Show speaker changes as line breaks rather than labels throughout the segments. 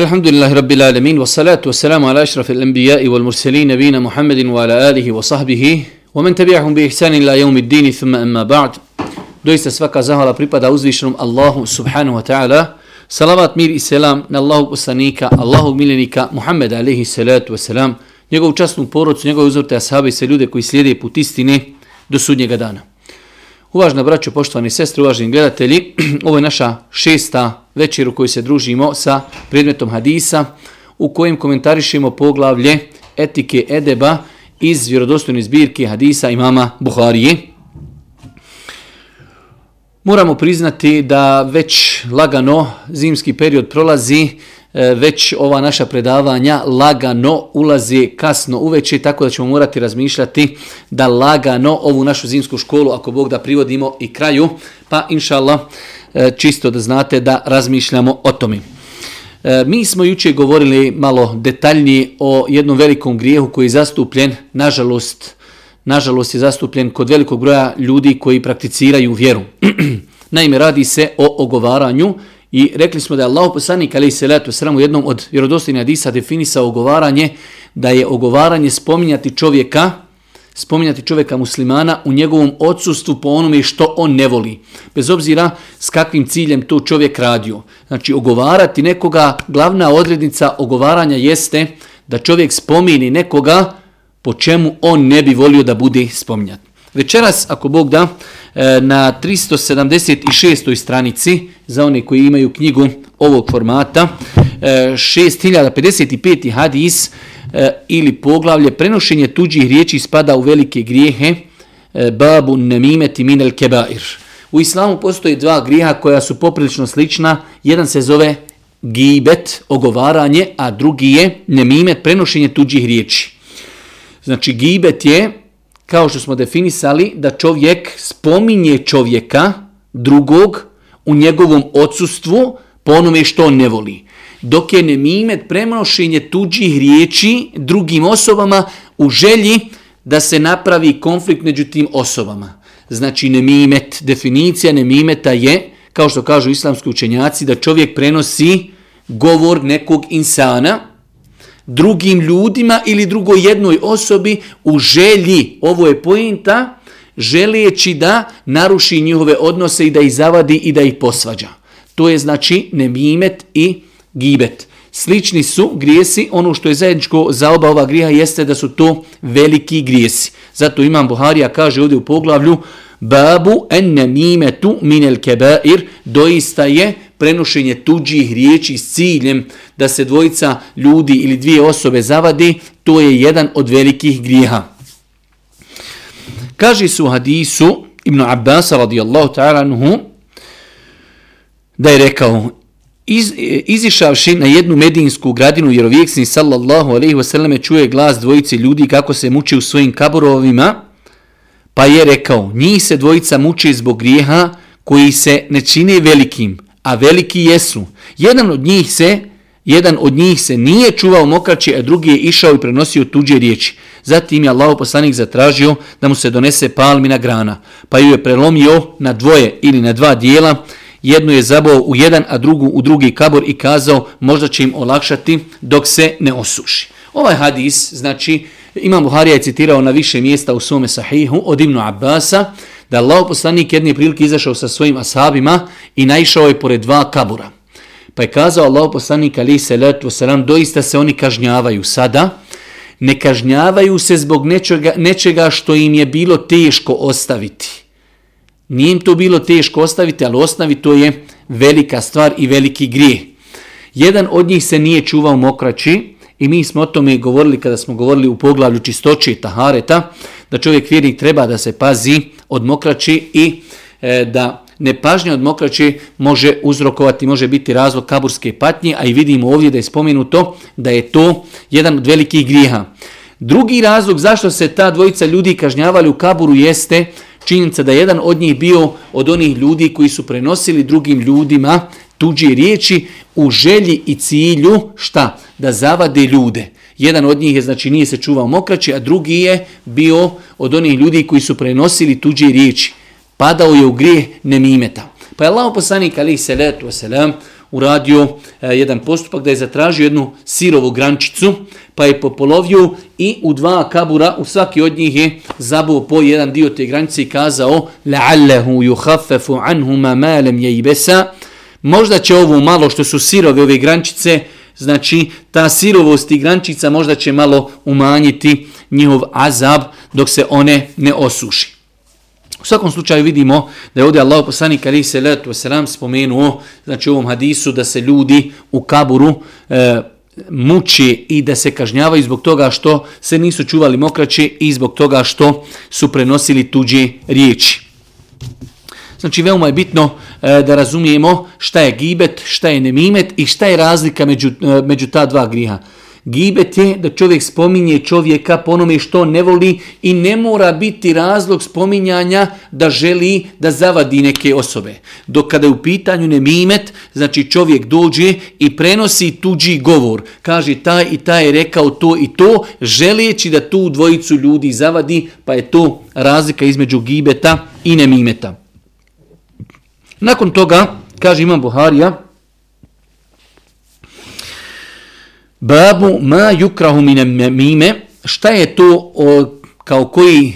الحمد لله رب العالمين والصلاة والسلام على أشرف الأنبياء والمرسلين نبينا محمد وعلى آله وصحبه ومن تبعهم بإحسان إلى يوم الدين ثم أما بعد Doista svaka zahvala pripada uzvišenom Allahu subhanahu wa ta'ala. Salavat, mir i selam na Allahog poslanika, Allahog miljenika, Muhammeda alaihi salatu wa salam, njegovu častnu porodcu, njegove uzorte ashabe i sve ljude koji slijede put istine do sudnjega dana. Uvažna braćo, poštovani sestre, uvaženi gledatelji, ovo je naša šesta večer u kojoj se družimo sa predmetom hadisa u kojem komentarišemo poglavlje etike edeba iz vjerodostojne zbirke hadisa imama Buharije. Moramo priznati da već lagano zimski period prolazi, E, već ova naša predavanja lagano ulazi kasno uveče, tako da ćemo morati razmišljati da lagano ovu našu zimsku školu, ako Bog da privodimo i kraju, pa inša Allah, e, čisto da znate da razmišljamo o tome. E, mi smo juče govorili malo detaljnije o jednom velikom grijehu koji je zastupljen, nažalost, nažalost je zastupljen kod velikog broja ljudi koji prakticiraju vjeru. Naime, radi se o ogovaranju i rekli smo da je Allah poslanik ali se letu sramu jednom od vjerodostojnih hadisa definisao ogovaranje da je ogovaranje spominjati čovjeka spominjati čovjeka muslimana u njegovom odsustvu po onome što on ne voli. Bez obzira s kakvim ciljem to čovjek radio. Znači, ogovarati nekoga, glavna odrednica ogovaranja jeste da čovjek spomini nekoga po čemu on ne bi volio da bude spominjat. Večeras, ako Bog da, e, na 376. stranici, za one koji imaju knjigu ovog formata, e, 6055. Hadis e, ili poglavlje, prenošenje tuđih riječi spada u velike grijehe, babu nemimeti minel kebair. U islamu postoje dva grijeha koja su poprilično slična. Jedan se zove gibet, ogovaranje, a drugi je nemimet, prenošenje tuđih riječi. Znači, gibet je, kao što smo definisali, da čovjek spominje čovjeka drugog u njegovom odsustvu po onome što on ne voli. Dok je nemimet prenošenje tuđih riječi drugim osobama u želji da se napravi konflikt među tim osobama. Znači, nemimet, definicija nemimeta je, kao što kažu islamski učenjaci, da čovjek prenosi govor nekog insana, drugim ljudima ili drugoj jednoj osobi u želji, ovo je pojenta, želijeći da naruši njihove odnose i da ih zavadi i da ih posvađa. To je znači nemimet i gibet. Slični su grijesi, ono što je zajedničko za oba ova grija jeste da su to veliki grijesi. Zato imam Buharija kaže ovdje u poglavlju Babu en nemimetu minel kebair doista je prenošenje tuđih riječi s ciljem da se dvojica ljudi ili dvije osobe zavadi, to je jedan od velikih grijeha. Kaže su hadisu Ibn Abbas radijallahu ta'ala anhu da je rekao iz, izišavši na jednu medinsku gradinu vjerovijeksni sallallahu alaihi wasallam čuje glas dvojice ljudi kako se muči u svojim kaburovima pa je rekao njih se dvojica muči zbog grijeha koji se ne čine velikim a veliki jesu. Jedan od njih se jedan od njih se nije čuvao mokraće, a drugi je išao i prenosio tuđe riječi. Zatim je Allah poslanik zatražio da mu se donese palmina grana, pa ju je prelomio na dvoje ili na dva dijela, jednu je zabao u jedan, a drugu u drugi kabor i kazao možda će im olakšati dok se ne osuši. Ovaj hadis, znači, Imam Buharija je citirao na više mjesta u svome sahihu od Ibnu Abbasa, da je Allah poslanik jedne prilike izašao sa svojim ashabima i naišao je pored dva kabura. Pa je kazao Allah poslanik ali se letu salam, doista se oni kažnjavaju sada, ne kažnjavaju se zbog nečega, nečega što im je bilo teško ostaviti. Nije im to bilo teško ostaviti, ali ostavi to je velika stvar i veliki grije. Jedan od njih se nije čuvao mokraći i mi smo o tome govorili kada smo govorili u poglavlju čistoće i tahareta, da čovjek vjernik treba da se pazi od mokraći i e, da nepažnja od mokraći može uzrokovati, može biti razlog kaburske patnje, a i vidimo ovdje da je spomenuto da je to jedan od velikih grijeha. Drugi razlog zašto se ta dvojica ljudi kažnjavali u kaburu jeste činjenica da jedan od njih bio od onih ljudi koji su prenosili drugim ljudima tuđe riječi u želji i cilju šta? Da zavade ljude. Jedan od njih je, znači, nije se čuvao mokraće, a drugi je bio od onih ljudi koji su prenosili tuđe riječi. Padao je u grijeh nemimeta. Pa je Allah poslanik, ali se letu wasalam, uradio e, jedan postupak da je zatražio jednu sirovu grančicu, pa je popolovio i u dva kabura, u svaki od njih je zabuo po jedan dio te granice i kazao la'allahu يُحَفَّفُ anhuma ma lam yaybasa možda će ovo malo što su sirove ove grančice znači ta sirovost i grančica možda će malo umanjiti njihov azab dok se one ne osuši. U svakom slučaju vidimo da je ovdje Allah poslanik ali se letu selam spomenuo znači u ovom hadisu da se ljudi u kaburu e, muči i da se kažnjavaju zbog toga što se nisu čuvali mokraće i zbog toga što su prenosili tuđe riječi. Znači veoma je bitno e, da razumijemo šta je gibet, šta je nemimet i šta je razlika među, e, među ta dva griha. Gibet je da čovjek spominje čovjeka po onome što ne voli i ne mora biti razlog spominjanja da želi da zavadi neke osobe. Dok kada je u pitanju nemimet, znači čovjek dođe i prenosi tuđi govor. Kaže taj i taj je rekao to i to, želijeći da tu dvojicu ljudi zavadi, pa je to razlika između gibeta i nemimeta. Nakon toga, kaže Imam Buharija, Babu ma yukrahu min mime, šta je to o, kao koji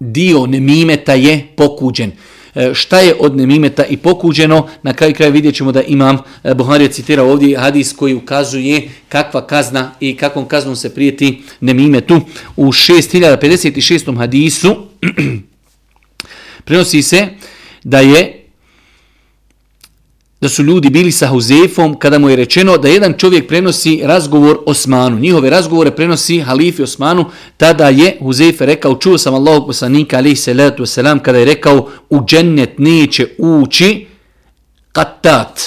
dio nemimeta je pokuđen? E, šta je od nemimeta i pokuđeno? Na kraju kraja vidjet ćemo da imam e, Buharija citira ovdje hadis koji ukazuje kakva kazna i kakvom kaznom se prijeti nemimetu. U 6056. hadisu prenosi se da je da su ljudi bili sa Huzefom kada mu je rečeno da jedan čovjek prenosi razgovor Osmanu. Njihove razgovore prenosi halifi Osmanu. Tada je Huzefe rekao, čuo sam Allahog poslanika alaihi salatu wasalam kada je rekao u džennet neće ući katat.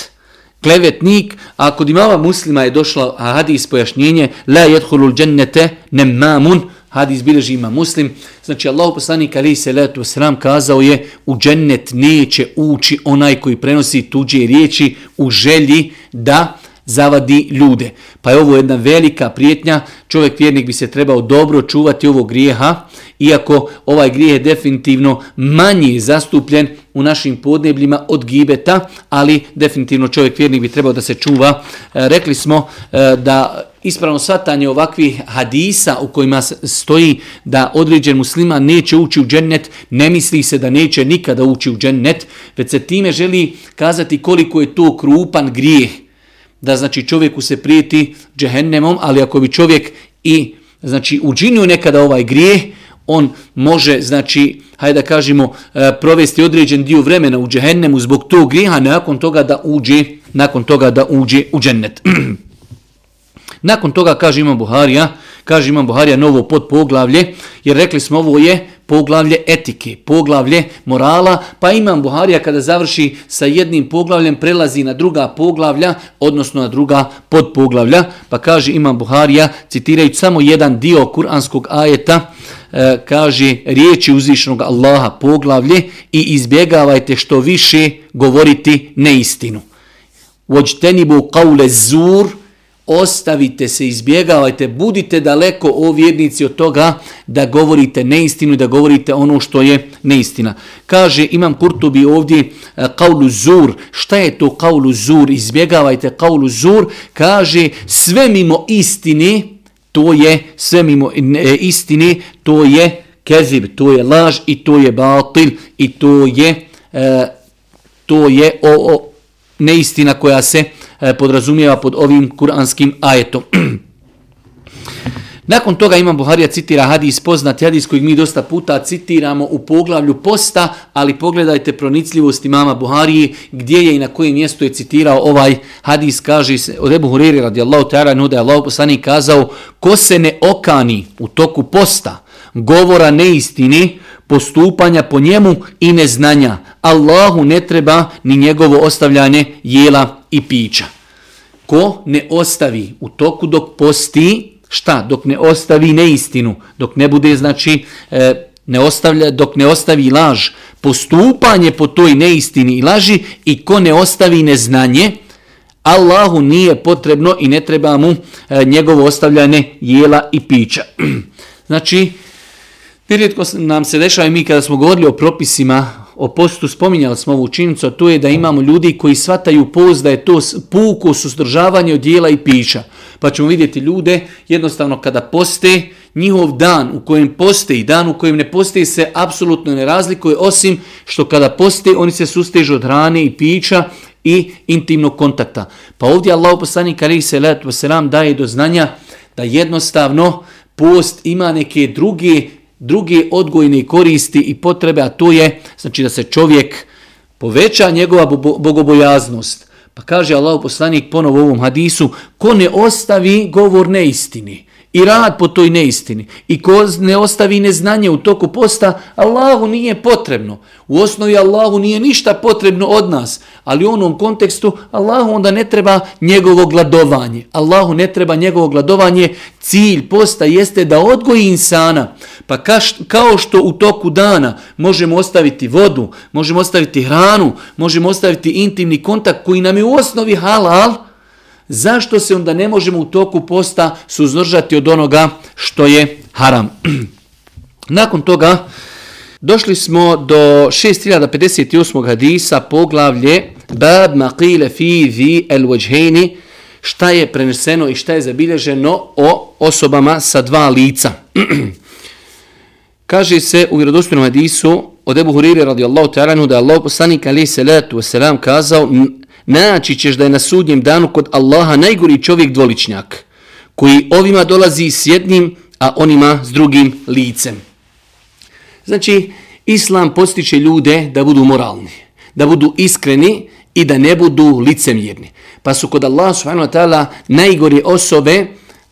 Klevetnik, a kod imama muslima je došla hadis pojašnjenje la jedhulul džennete nemamun, hadis bilježi ima muslim. Znači Allah poslanik ali se letu sram kazao je u džennet neće ući onaj koji prenosi tuđe riječi u želji da zavadi ljude. Pa je ovo jedna velika prijetnja, čovjek vjernik bi se trebao dobro čuvati ovog grijeha, iako ovaj grijeh je definitivno manji zastupljen u našim podnebljima od gibeta, ali definitivno čovjek vjernik bi trebao da se čuva. E, rekli smo e, da ispravno svatanje ovakvih hadisa u kojima stoji da određen muslima neće ući u džennet, ne misli se da neće nikada ući u džennet, već se time želi kazati koliko je to krupan grijeh da znači čovjeku se prijeti džehennemom, ali ako bi čovjek i znači učinio nekada ovaj grijeh, on može, znači, hajde da kažemo, e, provesti određen dio vremena u džehennemu zbog tog grijeha, nakon toga da uđe, nakon toga da uđe u džennet. nakon toga, kaže Imam Buharija, kaže Imam Buharija novo pod poglavlje, jer rekli smo ovo je poglavlje etike, poglavlje morala, pa Imam Buharija kada završi sa jednim poglavljem prelazi na druga poglavlja, odnosno na druga podpoglavlja, pa kaže Imam Buharija, citirajući samo jedan dio kuranskog ajeta, e, kaže riječi uzvišnog Allaha poglavlje i izbjegavajte što više govoriti neistinu. Vođtenibu kaule zur, ostavite se, izbjegavajte, budite daleko o vjernici od toga da govorite neistinu i da govorite ono što je neistina. Kaže Imam Kurtobi ovdje e, kaulu zur, šta je to kaulu zur, izbjegavajte kaulu zur, kaže sve mimo istine, to je sve mimo e, istine, to je kezib, to je laž i to je batil i to je e, to je o, o neistina koja se E, E, podrazumijeva pod ovim kuranskim ajetom. Nakon toga Imam Buharija citira hadis, poznat hadis kojeg mi dosta puta citiramo u poglavlju posta, ali pogledajte pronicljivost imama Buharije, gdje je i na kojem mjestu je citirao ovaj hadis, kaže se od Ebu Huriri radijallahu ta'ala, nuda je Allah poslani kazao, ko se ne okani u toku posta, govora neistini, postupanja po njemu i neznanja. Allahu ne treba ni njegovo ostavljanje jela i pića. Ko ne ostavi u toku dok posti, šta? Dok ne ostavi neistinu, dok ne bude, znači, e, ne ostavlja, dok ne ostavi laž, postupanje po toj neistini i laži i ko ne ostavi neznanje, Allahu nije potrebno i ne treba mu e, njegovo ostavljanje jela i pića. znači, Nerijetko nam se dešava i mi kada smo govorili o propisima o postu spominjali smo ovu činjenicu, a to je da imamo ljudi koji svataju post da je to puko suzdržavanje od dijela i pića. Pa ćemo vidjeti ljude, jednostavno kada poste, njihov dan u kojem poste i dan u kojem ne poste se apsolutno ne razlikuje, osim što kada poste oni se sustežu od hrane i pića i intimnog kontakta. Pa ovdje Allah poslanik alaihi salatu wasalam daje do znanja da jednostavno post ima neke druge, druge odgojne koristi i potrebe, a to je znači da se čovjek poveća njegova bogobojaznost. Pa kaže Allah poslanik ponovo u ovom hadisu, ko ne ostavi govor neistini, i rad po toj neistini i ko ne ostavi neznanje u toku posta, Allahu nije potrebno. U osnovi Allahu nije ništa potrebno od nas, ali u onom kontekstu Allahu onda ne treba njegovo gladovanje. Allahu ne treba njegovo gladovanje. Cilj posta jeste da odgoji insana. Pa kao što u toku dana možemo ostaviti vodu, možemo ostaviti hranu, možemo ostaviti intimni kontakt koji nam je u osnovi halal, zašto se onda ne možemo u toku posta suzdržati od onoga što je haram? Nakon toga došli smo do 6058. hadisa poglavlje Bab maqile fi zi el vajheni šta je preneseno i šta je zabilježeno o osobama sa dva lica. Kaže se u vjerodostojnom hadisu od Ebu Hurire radijallahu ta'ala da je Allah poslanik alaihi salatu wasalam kazao naći ćeš da je na sudnjem danu kod Allaha najgori čovjek dvoličnjak, koji ovima dolazi s jednim, a onima s drugim licem. Znači, Islam postiče ljude da budu moralni, da budu iskreni i da ne budu licemjerni. Pa su kod Allaha subhanahu wa ta'ala najgore osobe,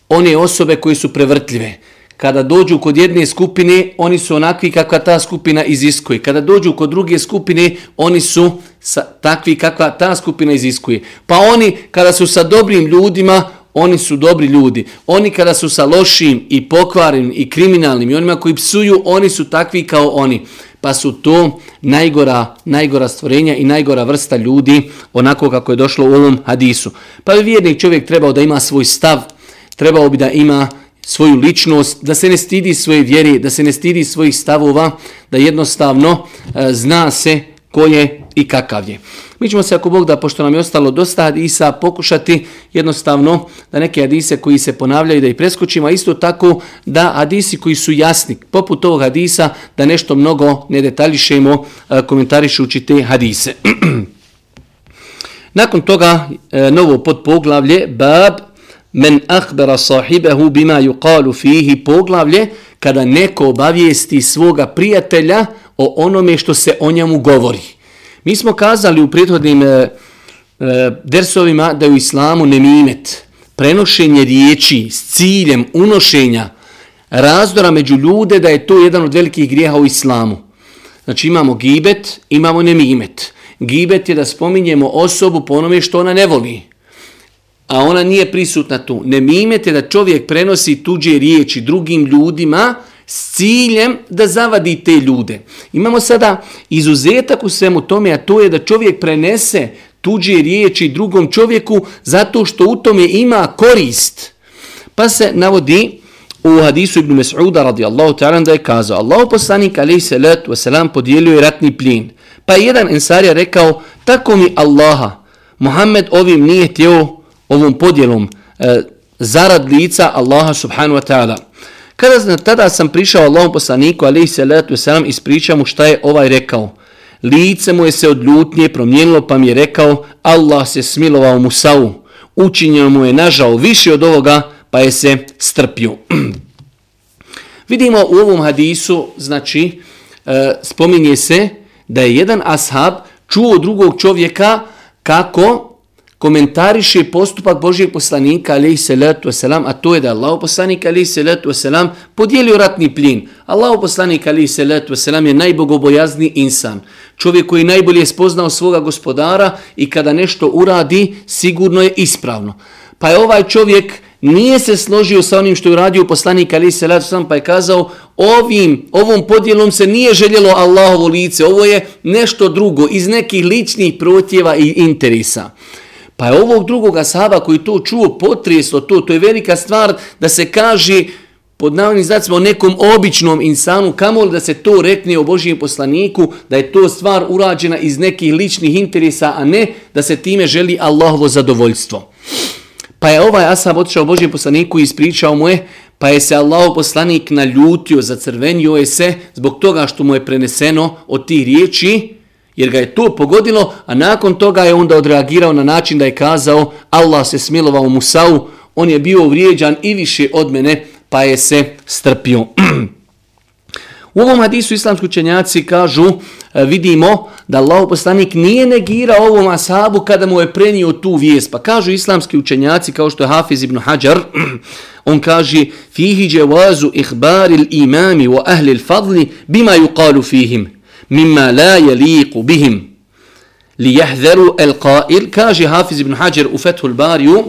one osobe koje su prevrtljive, kada dođu kod jedne skupine, oni su onakvi kakva ta skupina iziskuje. Kada dođu kod druge skupine, oni su sa, takvi kakva ta skupina iziskuje. Pa oni, kada su sa dobrim ljudima, oni su dobri ljudi. Oni kada su sa lošim i pokvarenim i kriminalnim i onima koji psuju, oni su takvi kao oni. Pa su to najgora, najgora stvorenja i najgora vrsta ljudi, onako kako je došlo u ovom hadisu. Pa bi vjernik čovjek trebao da ima svoj stav, trebao bi da ima svoju ličnost, da se ne stidi svoje vjere, da se ne stidi svojih stavova, da jednostavno e, zna se ko je i kakav je. Mi ćemo se, ako Bog da, pošto nam je ostalo dosta hadisa, pokušati jednostavno da neke hadise koji se ponavljaju da ih preskočimo, a isto tako da hadisi koji su jasni, poput ovog hadisa, da nešto mnogo ne detaljišemo e, komentarišući te hadise. Nakon toga, e, novo podpoglavlje, bab, men akhbara sahibahu bima yuqalu fihi poglavlje kada neko obavijesti svoga prijatelja o onome što se o njemu govori. Mi smo kazali u prethodnim e, e, dersovima da je u islamu nemimet, prenošenje riječi s ciljem unošenja razdora među ljude da je to jedan od velikih grijeha u islamu. Znači imamo gibet, imamo nemimet. Gibet je da spominjemo osobu po onome što ona ne voli a ona nije prisutna tu. Ne mimete da čovjek prenosi tuđe riječi drugim ljudima s ciljem da zavadi te ljude. Imamo sada izuzetak u svemu tome, a to je da čovjek prenese tuđe riječi drugom čovjeku zato što u tome ima korist. Pa se navodi u hadisu Ibn Mas'uda radijallahu ta'ala da je kazao Allah poslanik alaih salatu wasalam podijelio je ratni plin. Pa je jedan ensarija rekao tako mi Allaha Muhammed ovim nije htio ovom podjelom e, zarad lica Allaha subhanu wa ta'ala. Kada tada sam prišao Allahom poslaniku, alaihi salatu wasalam, ispričao mu šta je ovaj rekao. Lice mu je se od ljutnje promijenilo pa mi je rekao Allah se smilovao Musavu. Učinjeno mu je nažao više od ovoga pa je se strpio. Vidimo u ovom hadisu, znači, e, spominje se da je jedan ashab čuo drugog čovjeka kako komentariše postupak Božijeg poslanika alaihi salatu wasalam, a to je da Allah poslanik alaihi salatu wasalam podijelio ratni plin. Allah poslanik alaihi salatu wasalam je najbogobojazni insan. Čovjek koji najbolje spoznao svoga gospodara i kada nešto uradi, sigurno je ispravno. Pa je ovaj čovjek nije se složio sa onim što je uradio poslanik alaihi salatu Sam pa je kazao ovim, ovom podjelom se nije željelo Allahovo lice, ovo je nešto drugo iz nekih ličnih protjeva i interesa. Pa je ovog drugog ashaba koji to čuo potreslo to, to je velika stvar da se kaže pod navodnim znacima o nekom običnom insanu, kamo da se to rekne o Božijem poslaniku, da je to stvar urađena iz nekih ličnih interesa, a ne da se time želi Allahovo zadovoljstvo. Pa je ovaj Asab otišao Božijem poslaniku i ispričao mu je, pa je se Allahov poslanik naljutio, zacrvenio je se zbog toga što mu je preneseno od tih riječi, jer ga je to pogodilo, a nakon toga je onda odreagirao na način da je kazao Allah se smilovao Musau, on je bio uvrijeđan i više od mene, pa je se strpio. U ovom hadisu islamski učenjaci kažu, e, vidimo da Allah poslanik nije negirao ovom ashabu kada mu je prenio tu vijest. Pa kažu islamski učenjaci, kao što je Hafiz ibn Hajar, on kaže, fihi dževazu ihbaril imami wa ahli fadli bima yuqalu fihim, mimma la jeliku bihim. Li jahzeru el qail, kaže Hafiz ibn Hajar u Fethul Bariju,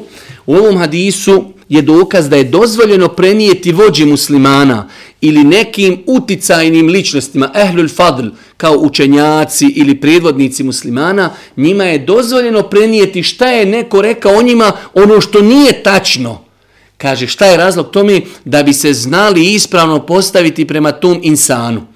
u ovom hadisu je dokaz da je dozvoljeno prenijeti vođi muslimana ili nekim uticajnim ličnostima, ehlul fadl, kao učenjaci ili predvodnici muslimana, njima je dozvoljeno prenijeti šta je neko rekao o njima, ono što nije tačno. Kaže, šta je razlog tome da bi se znali ispravno postaviti prema tom insanu.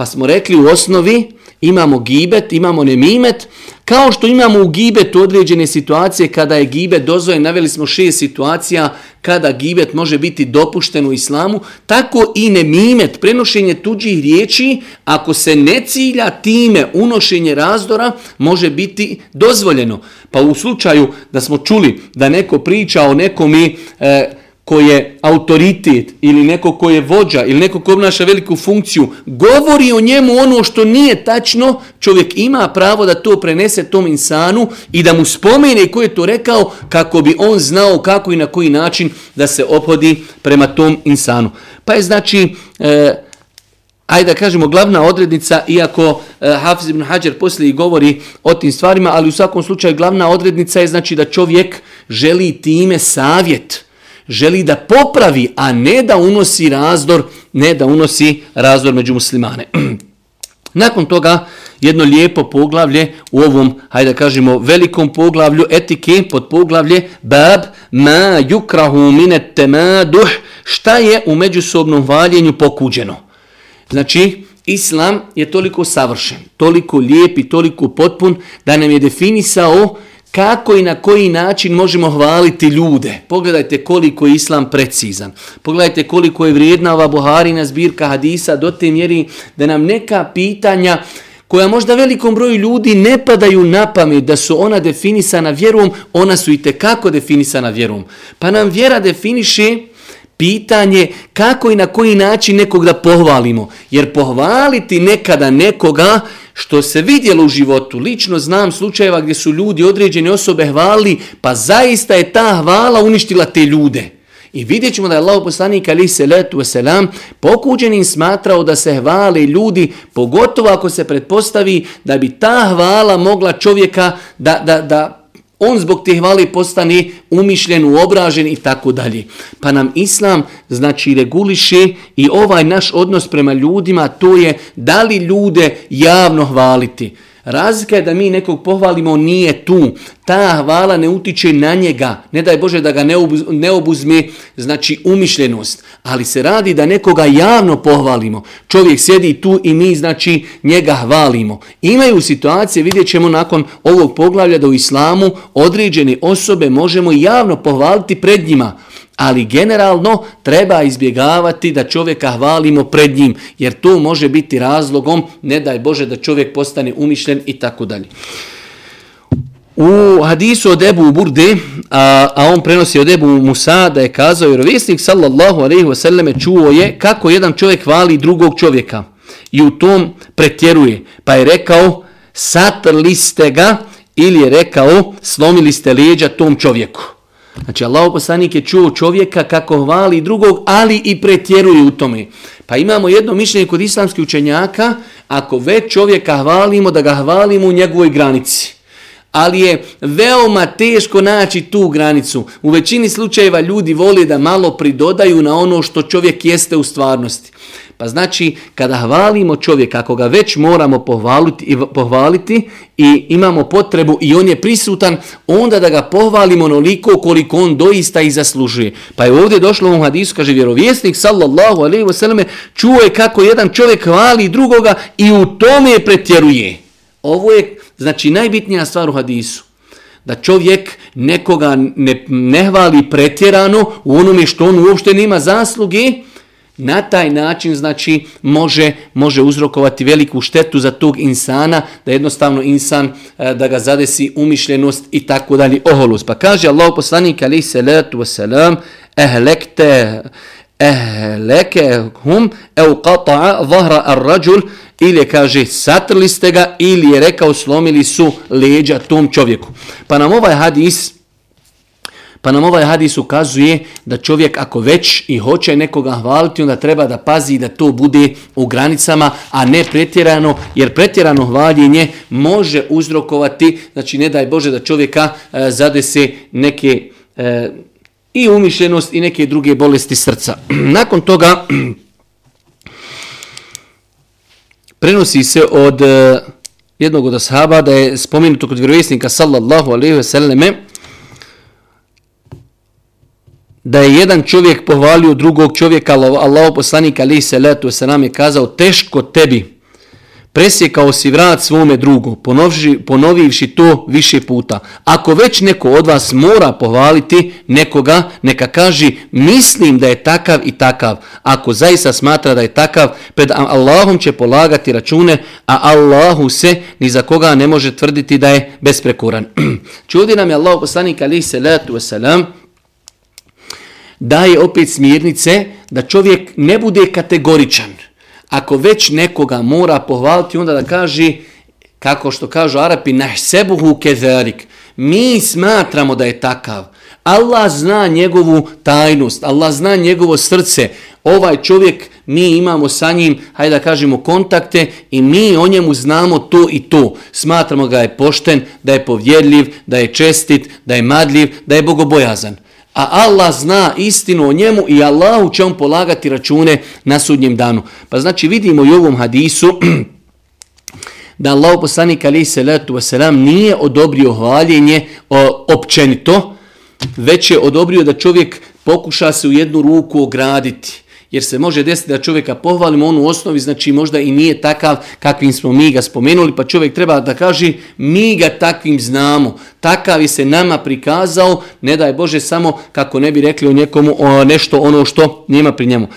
Pa smo rekli u osnovi, imamo gibet, imamo nemimet, kao što imamo u gibetu određene situacije kada je gibet dozvojen, naveli smo šest situacija kada gibet može biti dopušten u islamu, tako i nemimet, prenošenje tuđih riječi, ako se ne cilja time unošenje razdora, može biti dozvoljeno. Pa u slučaju da smo čuli da neko priča o nekom i... E, ko je autoritet ili neko ko je vođa ili neko ko obnaša veliku funkciju, govori o njemu ono što nije tačno, čovjek ima pravo da to prenese tom insanu i da mu spomene ko je to rekao kako bi on znao kako i na koji način da se opodi prema tom insanu. Pa je znači... E, ajde da kažemo glavna odrednica, iako e, Hafiz ibn Hajar poslije govori o tim stvarima, ali u svakom slučaju glavna odrednica je znači da čovjek želi time savjet, želi da popravi, a ne da unosi razdor, ne da unosi razdor među muslimane. Nakon toga jedno lijepo poglavlje u ovom, hajde da kažemo, velikom poglavlju etike pod poglavlje bab ma yukrahu min at-tamaduh šta je u međusobnom valjenju pokuđeno. Znači, islam je toliko savršen, toliko lijep i toliko potpun da nam je definisao kako i na koji način možemo hvaliti ljude. Pogledajte koliko je islam precizan. Pogledajte koliko je vrijedna ova Buharina zbirka hadisa do te mjeri da nam neka pitanja koja možda velikom broju ljudi ne padaju na pamet da su ona definisana vjerom, ona su i kako definisana vjerom. Pa nam vjera definiše pitanje kako i na koji način nekog da pohvalimo. Jer pohvaliti nekada nekoga što se vidjelo u životu, lično znam slučajeva gdje su ljudi određene osobe hvali, pa zaista je ta hvala uništila te ljude. I vidjet ćemo da je Allah poslanik ali se letu selam pokuđenim smatrao da se hvale ljudi, pogotovo ako se pretpostavi da bi ta hvala mogla čovjeka da, da, da on zbog te hvale postane umišljen, uobražen i tako dalje. Pa nam Islam znači reguliše i ovaj naš odnos prema ljudima, to je da li ljude javno hvaliti. Razlika je da mi nekog pohvalimo, nije tu. Ta hvala ne utiče na njega. Ne daj Bože da ga ne obuzme, znači umišljenost. Ali se radi da nekoga javno pohvalimo. Čovjek sjedi tu i mi znači njega hvalimo. Imaju situacije, vidjet ćemo nakon ovog poglavlja da u islamu određene osobe možemo javno pohvaliti pred njima ali generalno treba izbjegavati da čovjeka hvalimo pred njim, jer to može biti razlogom, ne daj Bože, da čovjek postane umišljen i tako dalje. U hadisu od Ebu Burde, a, a on prenosi od Ebu Musa da je kazao, jer vjesnik sallallahu alaihi wasallam čuo je kako jedan čovjek hvali drugog čovjeka i u tom pretjeruje. Pa je rekao, satrli ste ga ili je rekao, slomili ste leđa tom čovjeku. Znači Allah poslanik je čuo čovjeka kako hvali drugog, ali i pretjeruje u tome. Pa imamo jedno mišljenje kod islamskih učenjaka, ako već čovjeka hvalimo, da ga hvalimo u njegovoj granici. Ali je veoma teško naći tu granicu. U većini slučajeva ljudi vole da malo pridodaju na ono što čovjek jeste u stvarnosti. Pa znači, kada hvalimo čovjeka, ako ga već moramo pohvaliti i, pohvaliti i imamo potrebu i on je prisutan, onda da ga pohvalimo onoliko koliko on doista i zaslužuje. Pa je ovdje došlo u hadisu, kaže vjerovjesnik, sallallahu alaihi wasallam, čuje kako jedan čovjek hvali drugoga i u tome pretjeruje. Ovo je, znači, najbitnija stvar u hadisu da čovjek nekoga ne, ne hvali pretjerano u onome što on uopšte nima zasluge, na taj način znači može može uzrokovati veliku štetu za tog insana da jednostavno insan e, da ga zadesi umišljenost i tako dalje oholus pa kaže Allah poslanik ali salatu vesselam ehlekte ehleke hum au qata'a dhahra ar-rajul ili kaže satrli ste ga ili je rekao slomili su leđa tom čovjeku pa nam ovaj hadis Pa nam ovaj hadis ukazuje da čovjek ako već i hoće nekoga hvaliti, onda treba da pazi da to bude u granicama, a ne pretjerano, jer pretjerano hvaljenje može uzrokovati, znači ne daj Bože da čovjeka e, zadese neke e, i umišljenost i neke druge bolesti srca. Nakon toga prenosi se od e, jednog od ashaba da je spomenuto kod vjerovjesnika sallallahu alaihi ve selleme, da je jedan čovjek pohvalio drugog čovjeka, Allah poslanik ali se letu se nam je kazao, teško tebi, presjekao si vrat svome drugu, ponovši, ponovivši to više puta. Ako već neko od vas mora pohvaliti nekoga, neka kaže, mislim da je takav i takav. Ako zaista smatra da je takav, pred Allahom će polagati račune, a Allahu se ni za koga ne može tvrditi da je besprekuran. Čudi nam je Allah poslanik ali se letu se daje opet smjernice da čovjek ne bude kategoričan. Ako već nekoga mora pohvaliti, onda da kaže, kako što kažu Arapi, naš sebuhu kezarik. Mi smatramo da je takav. Allah zna njegovu tajnost, Allah zna njegovo srce. Ovaj čovjek, mi imamo sa njim, hajde da kažemo, kontakte i mi o njemu znamo to i to. Smatramo ga je pošten, da je povjedljiv, da je čestit, da je madljiv, da je bogobojazan a Allah zna istinu o njemu i Allahu će on polagati račune na sudnjem danu. Pa znači vidimo i u ovom hadisu da Allah poslanik alaihi salatu wasalam nije odobrio hvaljenje općenito, već je odobrio da čovjek pokuša se u jednu ruku ograditi jer se može desiti da čovjeka pohvalimo on u osnovi, znači možda i nije takav kakvim smo mi ga spomenuli, pa čovjek treba da kaže mi ga takvim znamo, takav je se nama prikazao, ne daj Bože samo kako ne bi rekli o njekomu o nešto ono što nema pri njemu.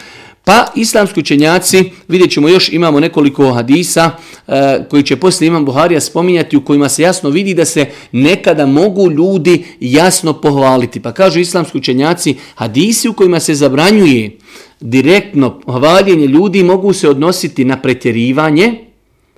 Pa islamski učenjaci, vidjet ćemo još, imamo nekoliko hadisa e, koji će poslije Imam Buharija spominjati u kojima se jasno vidi da se nekada mogu ljudi jasno pohvaliti. Pa kažu islamski učenjaci, hadisi u kojima se zabranjuje direktno hvaljenje ljudi mogu se odnositi na pretjerivanje,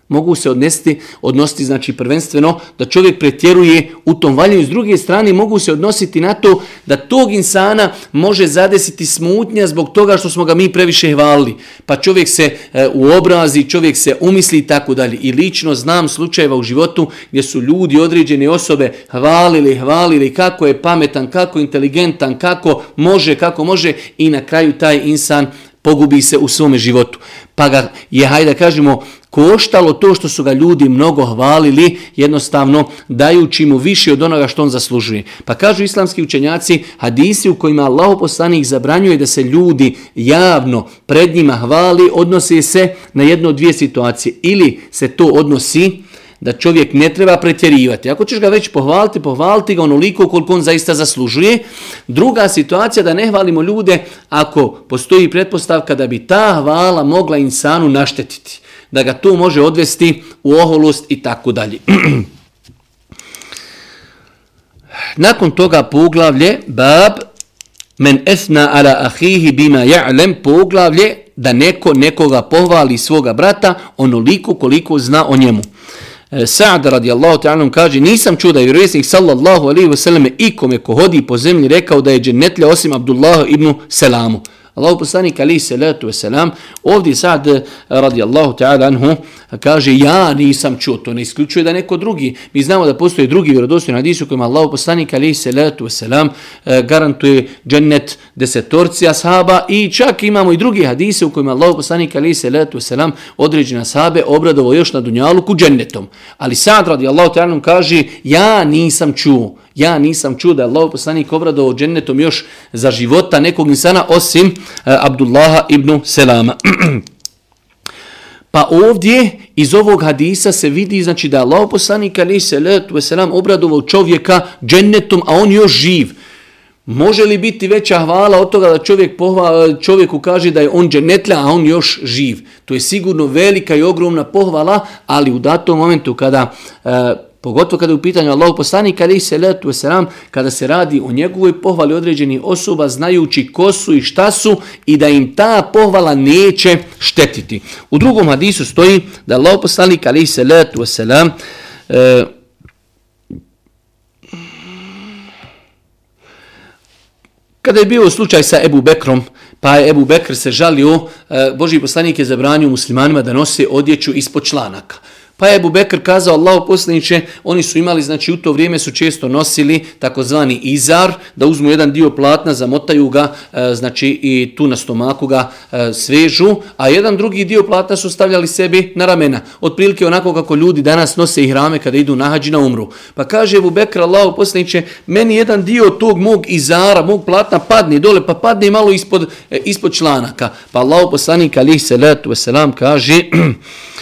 mogu se odnositi, odnositi znači prvenstveno da čovjek pretjeruje u tom valjanju. S druge strane mogu se odnositi na to da tog insana može zadesiti smutnja zbog toga što smo ga mi previše hvalili. Pa čovjek se e, u obrazi, čovjek se umisli i tako dalje. I lično znam slučajeva u životu gdje su ljudi, određene osobe hvalili, hvalili kako je pametan, kako inteligentan, kako može, kako može i na kraju taj insan pogubi se u svome životu. Pa ga je, hajde kažemo, koštalo to što su ga ljudi mnogo hvalili, jednostavno dajući mu više od onoga što on zaslužuje. Pa kažu islamski učenjaci, hadisi u kojima Allah poslanik zabranjuje da se ljudi javno pred njima hvali, odnose se na jedno od dvije situacije. Ili se to odnosi da čovjek ne treba pretjerivati. Ako ćeš ga već pohvaliti, pohvaliti ga onoliko koliko on zaista zaslužuje. Druga situacija da ne hvalimo ljude ako postoji pretpostavka da bi ta hvala mogla insanu naštetiti. Da ga to može odvesti u oholost i tako dalje. Nakon toga poglavlje bab men esna ala ahihi bima ja'lem poglavlje da neko nekoga pohvali svoga brata onoliko koliko zna o njemu. E, Sa'd radijallahu ta'ala kaže nisam čuo da je vjerovjesnik sallallahu alejhi ve selleme ikome ko hodi po zemlji rekao da je džennetlja osim Abdullah ibn Selamu. Allahu poslanik ali se letu selam ovdje sad radi radijallahu ta'ala anhu kaže ja nisam čuo to ne isključuje da neko drugi. Mi znamo da postoje drugi vjerodostojni hadisi u kojima Allahu poslanik ali se letu selam eh, garantuje džennet desetorci ashaba i čak imamo i drugi hadise u kojima Allahu poslanik ali se letu selam određene ashabe obradovo još na dunjalu ku džennetom. Ali sad radijallahu ta'ala kaže ja nisam čuo Ja nisam čuo da je Allah poslanik obradovao džennetom još za života nekog insana osim uh, Abdullaha ibn Selama. pa ovdje iz ovog hadisa se vidi znači da je Allah poslanik ali se letu selam obradovao čovjeka džennetom, a on još živ. Može li biti veća hvala od toga da čovjek pohvala, čovjeku kaže da je on dženetla, a on još živ? To je sigurno velika i ogromna pohvala, ali u datom momentu kada uh, Pogotovo kada je u pitanju Allah poslanik ali se letu selam kada se radi o njegovoj pohvali određenih osoba znajući ko su i šta su i da im ta pohvala neće štetiti. U drugom hadisu stoji da Allah poslanik ali se letu selam e, kada je bio slučaj sa Ebu Bekrom pa je Ebu Bekr se žalio e, Boži poslanik je zabranio muslimanima da nose odjeću ispod članaka. Pa je Bubekr kazao Allahu poslaniče, oni su imali, znači u to vrijeme su često nosili takozvani izar, da uzmu jedan dio platna, zamotaju ga, e, znači i tu na stomaku ga e, svežu, a jedan drugi dio platna su stavljali sebi na ramena. Otprilike onako kako ljudi danas nose i hrame kada idu na hađi na umru. Pa kaže Bubekr, Allahu poslaniče, meni jedan dio tog mog izara, mog platna padne dole, pa padne malo ispod, e, ispod članaka. Pa Allahu poslanik alihi salatu wasalam kaže,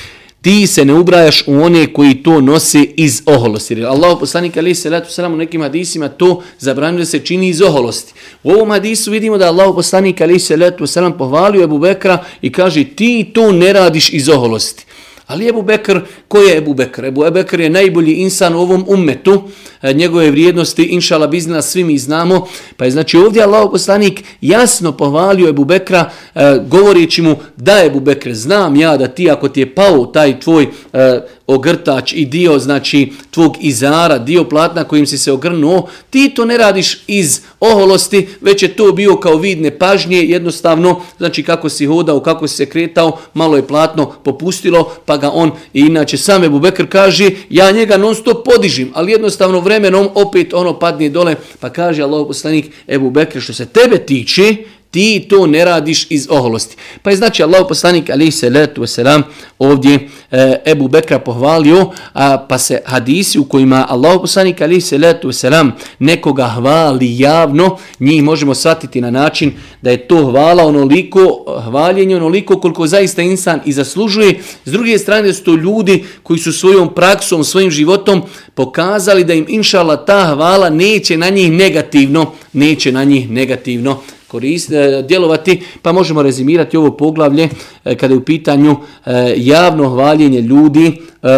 ti se ne ubrajaš u one koji to nose iz oholosti. Jer Allah poslanik alaihi salatu salam u nekim hadisima to zabranio da se čini iz oholosti. U ovom hadisu vidimo da Allah poslanik alaihi salatu salam pohvalio Ebu Bekra i kaže ti to ne radiš iz oholosti. Ali Ebu Bekr, ko je Ebu Bekr? Ebu Bekr je najbolji insan u ovom ummetu, e, njegove vrijednosti, inšala biznila, svi mi znamo. Pa je znači ovdje Allah poslanik jasno pohvalio Ebu Bekra, e, govoreći mu da Ebu Bekr, znam ja da ti ako ti je pao taj tvoj e, ogrtač i dio znači tvog izara, dio platna kojim si se ogrnuo, ti to ne radiš iz oholosti, već je to bio kao vidne pažnje, jednostavno, znači kako si hodao, kako si se kretao, malo je platno popustilo, pa ga on, i inače sam Ebu Bekr kaže, ja njega non stop podižim, ali jednostavno vremenom opet ono padne dole, pa kaže Allah poslanik Ebu Bekr, što se tebe tiče, ti to ne radiš iz oholosti. Pa je znači Allah poslanik alaihi salatu wasalam ovdje e, Ebu Bekra pohvalio, a, pa se hadisi u kojima Allah poslanik alaihi salatu wasalam nekoga hvali javno, njih možemo shvatiti na način da je to hvala onoliko, hvaljenje onoliko koliko zaista insan i zaslužuje. S druge strane da su to ljudi koji su svojom praksom, svojim životom pokazali da im inšala ta hvala neće na njih negativno, neće na njih negativno korist, e, djelovati, pa možemo rezimirati ovo poglavlje e, kada je u pitanju e, javno hvaljenje ljudi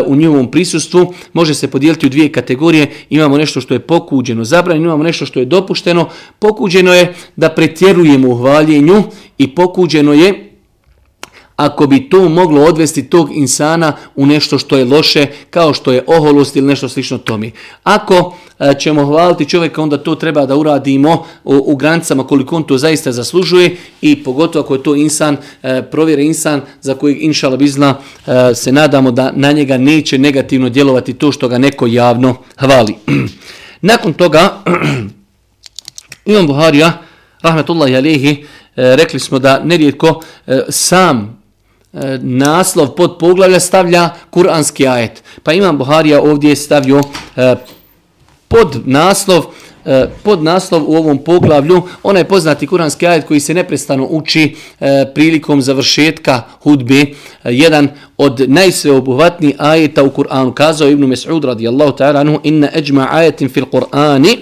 u njihovom prisustvu. Može se podijeliti u dvije kategorije. Imamo nešto što je pokuđeno, zabranjeno, imamo nešto što je dopušteno. Pokuđeno je da pretjerujemo u hvaljenju i pokuđeno je ako bi to moglo odvesti tog insana u nešto što je loše, kao što je oholost ili nešto slično tome. Ako e, ćemo hvaliti čovjeka, onda to treba da uradimo u, u granicama koliko on to zaista zaslužuje i pogotovo ako je to insan, e, provjere insan za kojeg inšala bizna e, se nadamo da na njega neće negativno djelovati to što ga neko javno hvali. Nakon toga, imam Buharija, rahmetullahi alihi, e, rekli smo da nerijetko e, sam E, naslov pod poglavlja stavlja kuranski ajet. Pa imam Buharija ovdje stavio e, pod naslov e, pod naslov u ovom poglavlju onaj poznati kuranski ajet koji se neprestano uči prilikom završetka hudbe jedan od najsveobuhvatnijih ajeta u Kur'anu kazao Ibn Mes'ud radijallahu ta'ala anhu inna ejma ajetin fil Kur'ani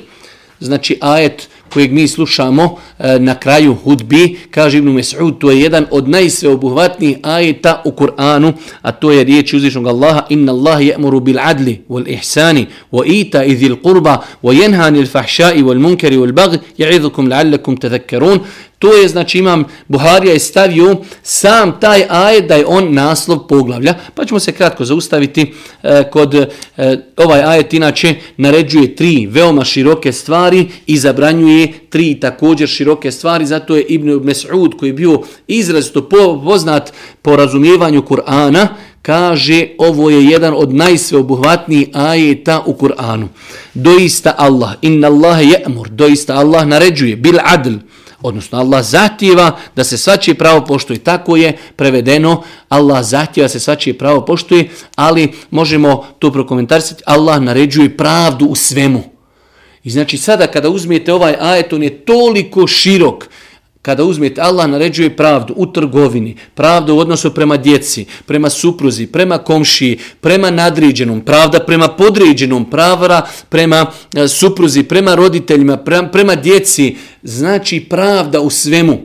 znači ajet kojeg mi slušamo e, na kraju hudbi, kaže Ibn Mes'ud, to je jedan od najsveobuhvatnijih ajeta u Kur'anu, a to je riječ uzvišnog Allaha, inna Allah je'muru bil adli, wal ihsani, wa ita idhil qurba, wa jenhani il fahšai, wal munkari, wal bagh, ja'idhukum la'allakum tadhakkarun. To je, znači imam, Buharija je stavio sam taj ajet da je on naslov poglavlja. Pa ćemo se kratko zaustaviti e, kod e, ovaj ajet inače naređuje tri veoma široke stvari i zabranjuje tri također široke stvari. Zato je Ibn Mes'ud koji je bio izrazito poznat po razumijevanju Kur'ana, kaže ovo je jedan od najsveobuhvatnijih ajeta u Kur'anu. Doista Allah, inna Allah je amur, doista Allah naređuje, bil adl, odnosno Allah zahtjeva da se svačije pravo poštuje. Tako je prevedeno, Allah zahtjeva da se svačije pravo poštuje, ali možemo to prokomentarisati, Allah naređuje pravdu u svemu. I znači sada kada uzmijete ovaj ajet, on je toliko širok, kada uzmete Allah naređuje pravdu u trgovini, pravdu u odnosu prema djeci, prema supruzi, prema komšiji, prema nadređenom, pravda prema podređenom, pravara prema e, supruzi, prema roditeljima, prema, prema djeci, znači pravda u svemu.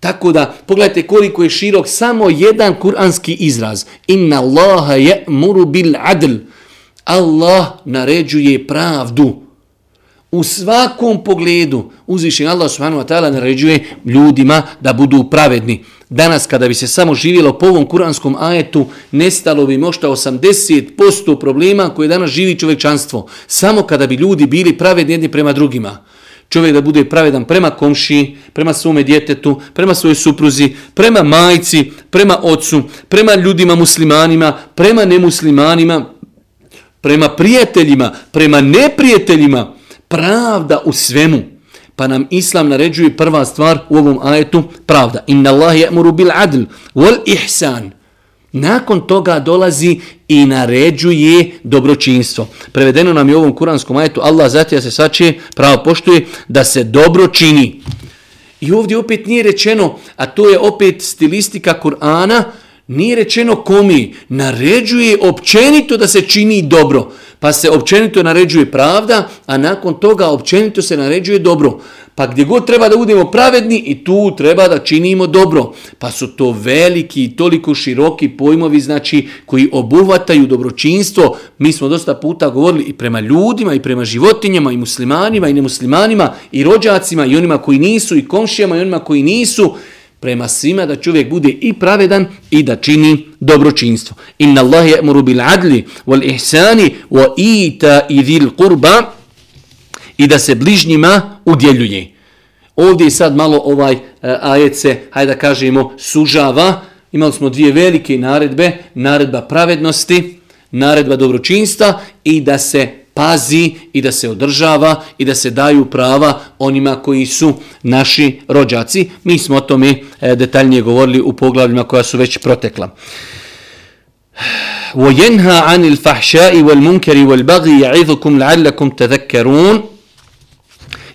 Tako da, pogledajte koliko je širok samo jedan kuranski izraz. Inna Allaha je muru bil adl. Allah naređuje pravdu. U svakom pogledu uzvišen Allah subhanahu wa ta'ala naređuje ljudima da budu pravedni. Danas kada bi se samo živjelo po ovom kuranskom ajetu, nestalo bi možda 80% problema koje danas živi čovečanstvo. Samo kada bi ljudi bili pravedni jedni prema drugima. Čovjek da bude pravedan prema komši, prema svome djetetu, prema svojoj supruzi, prema majci, prema ocu, prema ljudima muslimanima, prema nemuslimanima, prema prijateljima, prema neprijateljima, pravda u svemu. Pa nam Islam naređuje prva stvar u ovom ajetu, pravda. Inna Allah je'muru bil adl, wal ihsan. Nakon toga dolazi i naređuje dobročinstvo. Prevedeno nam je u ovom kuranskom ajetu, Allah zatija se sače, pravo poštuje, da se dobro čini. I ovdje opet nije rečeno, a to je opet stilistika Kur'ana, nije rečeno komi, naređuje općenito da se čini dobro pa se općenito naređuje pravda, a nakon toga općenito se naređuje dobro. Pa gdje god treba da budemo pravedni i tu treba da činimo dobro. Pa su to veliki i toliko široki pojmovi znači koji obuhvataju dobročinstvo. Mi smo dosta puta govorili i prema ljudima i prema životinjama i muslimanima i nemuslimanima i rođacima i onima koji nisu i komšijama i onima koji nisu prema svima da čovjek bude i pravedan i da čini dobročinstvo. Inna Allah ya'muru bil adli wal ihsani wa ita idhil qurba i da se bližnjima udjeljuje. Ovdje sad malo ovaj uh, ajet se, hajde da kažemo, sužava. Imali smo dvije velike naredbe, naredba pravednosti, naredba dobročinstva i da se pazi i da se održava i da se daju prava onima koji su naši rođaci. Mi smo o tome e, detaljnije govorili u poglavljima koja su već protekla. وَيَنْهَا عَنِ الْفَحْشَاءِ وَالْمُنْكَرِ وَالْبَغِي يَعِذُكُمْ لَعَلَّكُمْ تَذَكَّرُونَ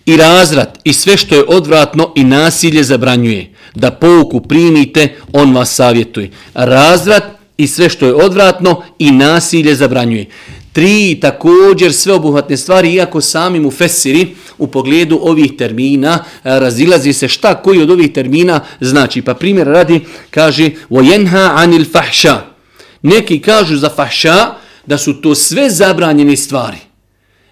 I razrat i sve što je odvratno i nasilje zabranjuje. Da pouku primite, on vas savjetuje. Razrat i sve što je odvratno i nasilje zabranjuje tri također sveobuhvatne stvari, iako sami mu fesiri u pogledu ovih termina e, razilazi se šta koji od ovih termina znači. Pa primjer radi, kaže وَيَنْهَا عَنِ الْفَحْشَا Neki kažu za fahša da su to sve zabranjene stvari.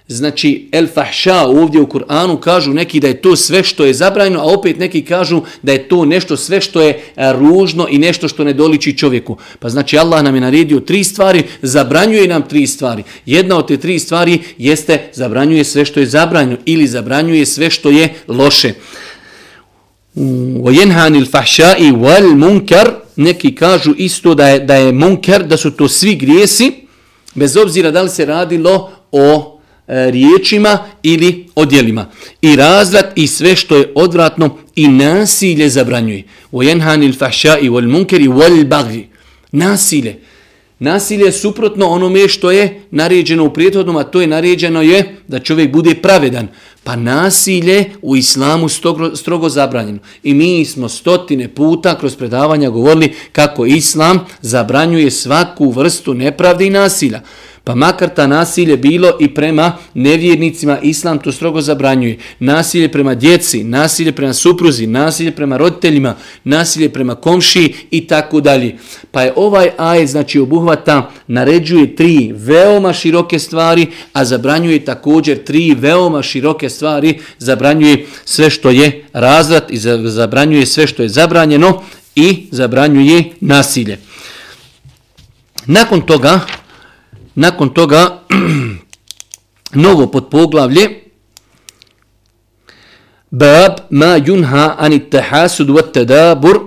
Znači, el fahša ovdje u Kur'anu kažu neki da je to sve što je zabranjeno, a opet neki kažu da je to nešto sve što je e, ružno i nešto što ne doliči čovjeku. Pa znači, Allah nam je naredio tri stvari, zabranjuje nam tri stvari. Jedna od te tri stvari jeste zabranjuje sve što je zabranjeno ili zabranjuje sve što je loše. وَيَنْهَانِ الْفَحْشَاءِ وَالْمُنْكَرِ Neki kažu isto da je, da je munker, da su to svi grijesi, bez obzira da li se radilo o E, riječima ili odjelima. I razrat i sve što je odvratno i nasilje zabranjuje. وَيَنْهَانِ الْفَحْشَاءِ وَالْمُنْكَرِ وَالْبَغْرِ Nasilje. Nasilje je suprotno onome što je naređeno u prijethodnom, a to je naređeno je da čovjek bude pravedan. Pa nasilje u islamu strogo, strogo zabranjeno. I mi smo stotine puta kroz predavanja govorili kako islam zabranjuje svaku vrstu nepravde i nasilja. Pa makar ta nasilje bilo i prema nevjernicima, islam to strogo zabranjuje. Nasilje prema djeci, nasilje prema supruzi, nasilje prema roditeljima, nasilje prema komši i tako dalje. Pa je ovaj aj znači obuhvata, naređuje tri veoma široke stvari, a zabranjuje također tri veoma široke stvari, zabranjuje sve što je razvat i zabranjuje sve što je zabranjeno i zabranjuje nasilje. Nakon toga, nakon toga, novo podpoglavlje, bab ma yunha ani tahasud wa tadabur,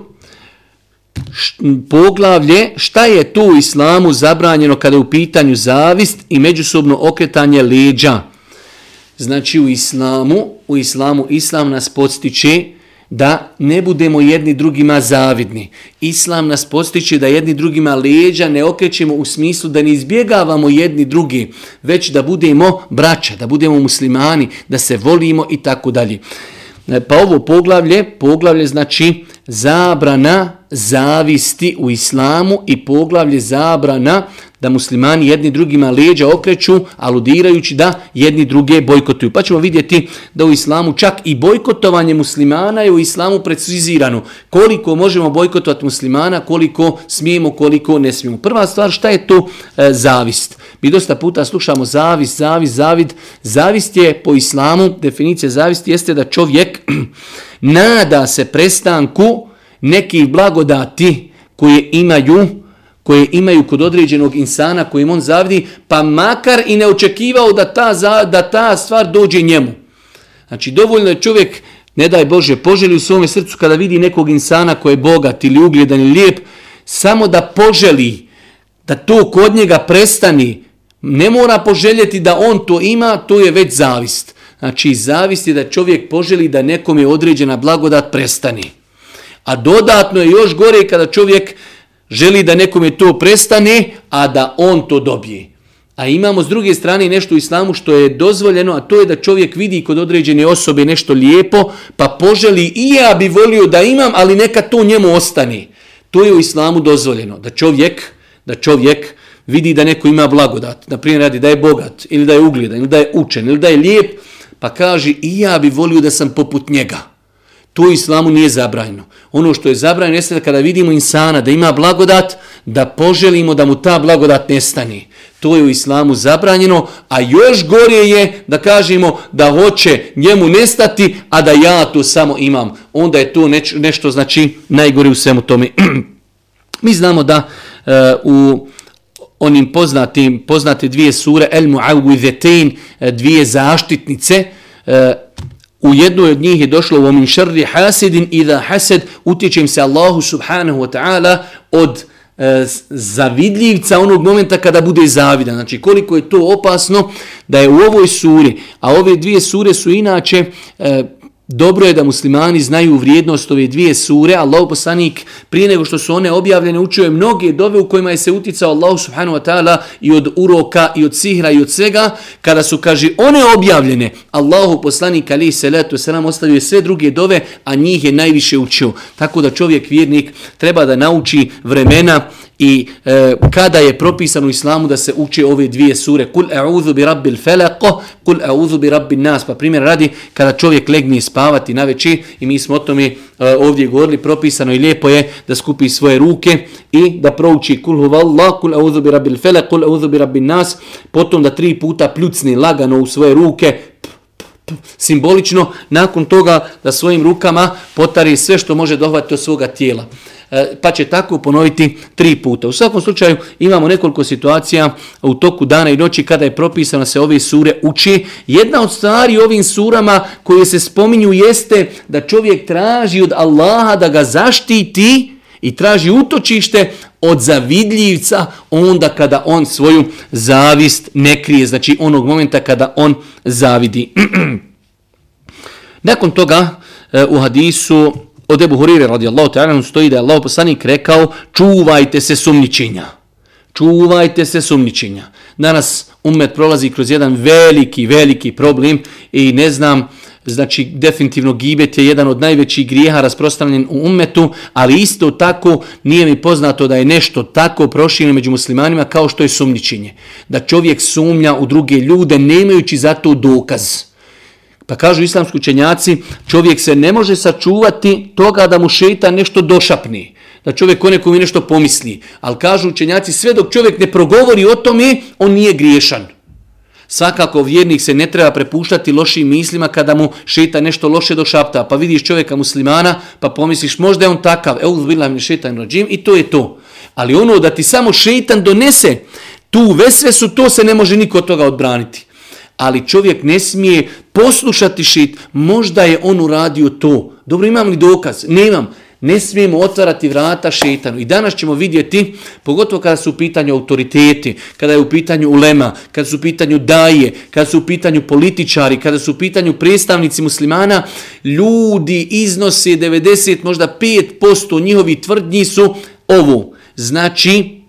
poglavlje šta je tu u islamu zabranjeno kada je u pitanju zavist i međusobno okretanje leđa. Znači u islamu, u islamu islam nas podstiče da ne budemo jedni drugima zavidni. Islam nas postiče da jedni drugima leđa ne okrećemo u smislu da ne izbjegavamo jedni drugi, već da budemo braća, da budemo muslimani, da se volimo i tako dalje. E, pa ovo poglavlje, poglavlje znači zabrana zavisti u islamu i poglavlje zabrana da muslimani jedni drugima leđa okreću, aludirajući da jedni druge bojkotuju. Pa ćemo vidjeti da u islamu čak i bojkotovanje muslimana je u islamu precizirano. Koliko možemo bojkotovati muslimana, koliko smijemo, koliko ne smijemo. Prva stvar, šta je to e, zavist? Mi dosta puta slušamo zavist, zavist, zavid. Zavist je po islamu, definicija zavisti jeste da čovjek nada se prestanku nekih blagodati koje imaju koje imaju kod određenog insana kojim on zavidi, pa makar i ne očekivao da ta, da ta stvar dođe njemu. Znači, dovoljno je čovjek, ne daj Bože, poželi u svome srcu kada vidi nekog insana koji je bogat ili ugljedan ili lijep, samo da poželi da to kod njega prestani, ne mora poželjeti da on to ima, to je već zavist. Znači, zavist je da čovjek poželi da nekom je određena blagodat prestani. A dodatno je još gore kada čovjek želi da nekom je to prestane, a da on to dobije. A imamo s druge strane nešto u islamu što je dozvoljeno, a to je da čovjek vidi kod određene osobe nešto lijepo, pa poželi i ja bi volio da imam, ali neka to njemu ostane. To je u islamu dozvoljeno, da čovjek, da čovjek vidi da neko ima blagodat, na primjer radi da je bogat, ili da je ugljedan, ili da je učen, ili da je lijep, pa kaže i ja bi volio da sam poput njega. To u islamu nije zabranjeno. Ono što je zabranjeno jeste da kada vidimo insana da ima blagodat, da poželimo da mu ta blagodat nestane. To je u islamu zabranjeno, a još gore je da kažemo da hoće njemu nestati, a da ja to samo imam. Onda je to neč, nešto znači najgore u svemu tome. Mi znamo da uh, u onim poznatim, poznate dvije sure, El Mu'awidhetein, e, dvije zaštitnice, e, U jednoj od njih je došlo u omin šarri hasidin i da hased utječem se Allahu subhanahu wa ta'ala od e, zavidljivca onog momenta kada bude zavidan. Znači koliko je to opasno da je u ovoj suri, a ove dvije sure su inače e, Dobro je da muslimani znaju vrijednost ove dvije sure. Allah poslanik prije nego što su one objavljene učio je mnoge dove u kojima je se uticao Allah subhanahu wa ta'ala i od uroka i od sihra i od svega. Kada su, kaže, one objavljene, Allahu poslanik ali se letu se nam ostavio sve druge dove, a njih je najviše učio. Tako da čovjek vjernik treba da nauči vremena i e, kada je propisano u islamu da se uče ove dvije sure kul a'udhu bi rabbil falaq kul a'udhu bi rabbin nas pa primjer radi kada čovjek legne spavati na večer i mi smo o tome e, ovdje govorili propisano i lijepo je da skupi svoje ruke i da prouči kul huvallahu kul a'udhu bi rabbil falaq kul a'udhu bi rabbin nas potom da tri puta pljucni lagano u svoje ruke simbolično nakon toga da svojim rukama potari sve što može dohvatiti od svoga tijela. E, pa će tako ponoviti tri puta. U svakom slučaju imamo nekoliko situacija u toku dana i noći kada je propisano se ove sure uči. Jedna od stvari ovim surama koje se spominju jeste da čovjek traži od Allaha da ga zaštiti i traži utočište od zavidljivca onda kada on svoju zavist ne krije. Znači onog momenta kada on zavidi. Nakon toga e, u hadisu od Ebu Hurire radijallahu ta'ala stoji da je Allah poslanik rekao čuvajte se sumničenja. Čuvajte se sumničenja. Danas umet prolazi kroz jedan veliki, veliki problem i ne znam znači definitivno gibet je jedan od najvećih grijeha rasprostranjen u ummetu, ali isto tako nije mi poznato da je nešto tako prošireno među muslimanima kao što je sumničinje. Da čovjek sumnja u druge ljude nemajući za to dokaz. Pa kažu islamski učenjaci, čovjek se ne može sačuvati toga da mu šeita nešto došapni. Da čovjek o nekom nešto pomisli. Ali kažu učenjaci, sve dok čovjek ne progovori o tome, on nije griješan. Svakako vjernik se ne treba prepuštati lošim mislima kada mu šeta nešto loše do šapta. Pa vidiš čovjeka muslimana pa pomisliš možda je on takav. Evo bila mi šetan rođim i to je to. Ali ono da ti samo šetan donese tu vesvesu, to se ne može niko od toga odbraniti. Ali čovjek ne smije poslušati šit. Možda je on uradio to. Dobro, imam li dokaz? Nemam ne smijemo otvarati vrata šetanu. I danas ćemo vidjeti, pogotovo kada su u pitanju autoriteti, kada je u pitanju ulema, kada su u pitanju daje, kada su u pitanju političari, kada su u pitanju predstavnici muslimana, ljudi iznose 90, možda 5% njihovi tvrdnji su ovo. Znači,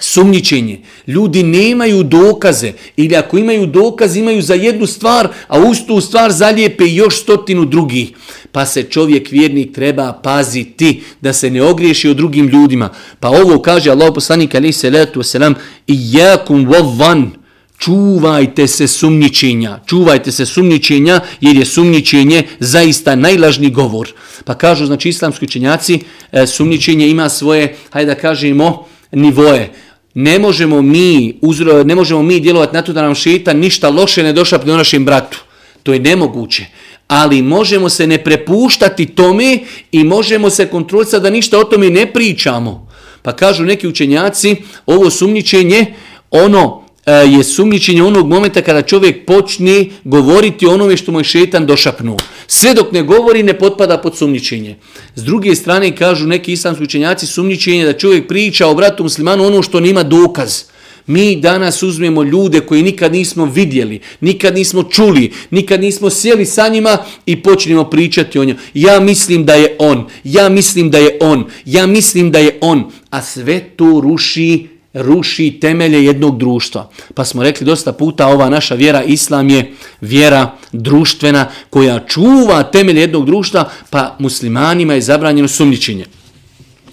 sumnjičenje. Ljudi nemaju dokaze ili ako imaju dokaz imaju za jednu stvar, a uz tu stvar zalijepe još stotinu drugih. Pa se čovjek vjernik treba paziti da se ne ogriješi o drugim ljudima. Pa ovo kaže Allah poslanik alaih salatu wasalam i jakum vovan čuvajte se sumničenja, Čuvajte se sumničenja jer je sumničenje zaista najlažni govor. Pa kažu znači islamski učenjaci e, sumničenje ima svoje, hajde da kažemo, nivoje ne možemo mi uzro, ne možemo mi djelovati na to da nam šeitan ništa loše ne došapne u našem bratu. To je nemoguće. Ali možemo se ne prepuštati tome i možemo se kontrolisati da ništa o tome ne pričamo. Pa kažu neki učenjaci, ovo sumnjičenje, ono E, je sumnjičenje onog momenta kada čovjek počne govoriti onome što mu je šetan došapnuo. Sve dok ne govori ne potpada pod sumnjičenje. S druge strane kažu neki islamski učenjaci sumnjičenje da čovjek priča o bratu muslimanu ono što nima dokaz. Mi danas uzmemo ljude koji nikad nismo vidjeli, nikad nismo čuli, nikad nismo sjeli sa njima i počnemo pričati o njoj. Ja mislim da je on, ja mislim da je on, ja mislim da je on, a sve to ruši ruši temelje jednog društva. Pa smo rekli dosta puta ova naša vjera islam je vjera društvena koja čuva temelje jednog društva, pa muslimanima je zabranjeno sumnjičenje.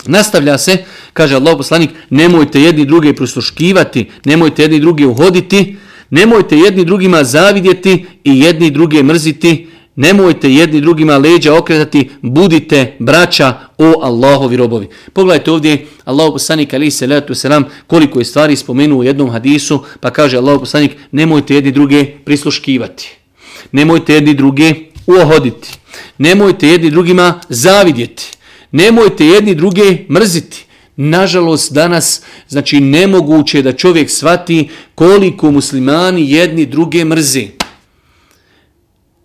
Nastavlja se, kaže Allah poslanik, nemojte jedni druge prisluškivati, nemojte jedni druge uhoditi, nemojte jedni drugima zavidjeti i jedni druge mrziti, Nemojte jedni drugima leđa okretati, budite braća o Allahovi robovi. Pogledajte ovdje Allahu poslanik ali se letu selam koliko je stvari spomenuo u jednom hadisu, pa kaže Allahu poslanik nemojte jedni druge prisluškivati. Nemojte jedni druge uohoditi. Nemojte jedni drugima zavidjeti. Nemojte jedni druge mrziti. Nažalost, danas, znači, nemoguće da čovjek svati koliko muslimani jedni druge mrzi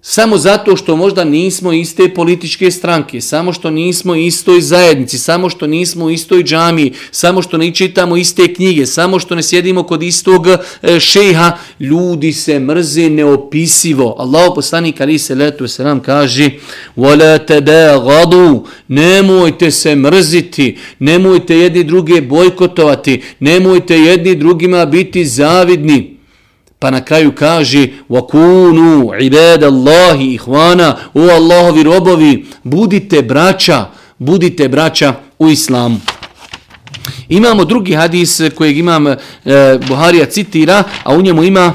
Samo zato što možda nismo iste političke stranke, samo što nismo istoj zajednici, samo što nismo u istoj džamiji, samo što ne čitamo iste knjige, samo što ne sjedimo kod istog e, šeha, ljudi se mrze neopisivo. Allah poslanik ali se letu se nam kaže وَلَا تَدَغَدُوا Nemojte se mrziti, nemojte jedni druge bojkotovati, nemojte jedni drugima biti zavidni. Pa na kraju kaže وَكُونُوا عِبَادَ اللَّهِ إِحْوَانَ O Allahovi robovi, budite braća, budite braća u islamu. Imamo drugi hadis kojeg imam e, Buharija citira, a u njemu ima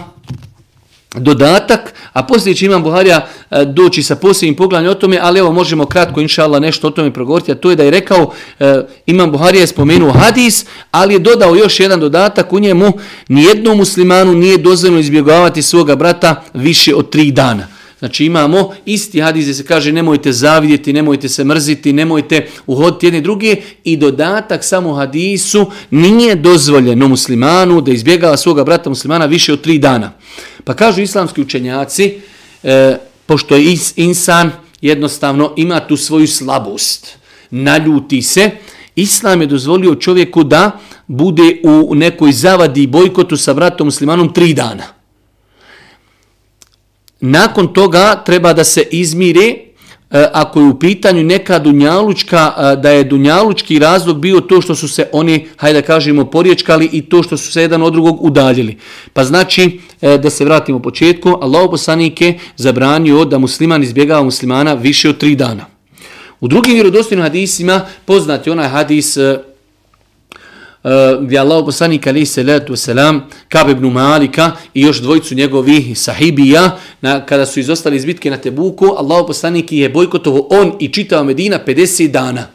dodatak, a poslije će imam Buharija e, doći sa posljednim pogledanjem o tome, ali evo možemo kratko, inša Allah, nešto o tome progovoriti, a to je da je rekao, e, imam Buharija je spomenuo hadis, ali je dodao još jedan dodatak u njemu, nijednom muslimanu nije dozvoljeno izbjegavati svoga brata više od tri dana. Znači imamo isti hadis gdje se kaže nemojte zavidjeti, nemojte se mrziti, nemojte uhoditi jedne druge i dodatak samo hadisu nije dozvoljeno muslimanu da izbjegava svoga brata muslimana više od tri dana. Pa kažu islamski učenjaci, e, pošto je insan jednostavno ima tu svoju slabost, naljuti se, islam je dozvolio čovjeku da bude u nekoj zavadi i bojkotu sa bratom muslimanom tri dana. Nakon toga treba da se izmire e, ako je u pitanju neka dunjalučka, e, da je dunjalučki razlog bio to što su se oni, hajde da kažemo, poriječkali i to što su se jedan od drugog udaljili. Pa znači, e, da se vratimo u početku, Allah poslanik je zabranio da musliman izbjegava muslimana više od tri dana. U drugim vjerodostojnim hadisima poznati onaj hadis Eh, gdje Allah poslanik alaihi salatu wasalam, Kab ibn Malika i još dvojicu njegovih sahibija, na, kada su izostali iz bitke na Tebuku, Allah poslanik je bojkotovo on i čitao Medina 50 dana.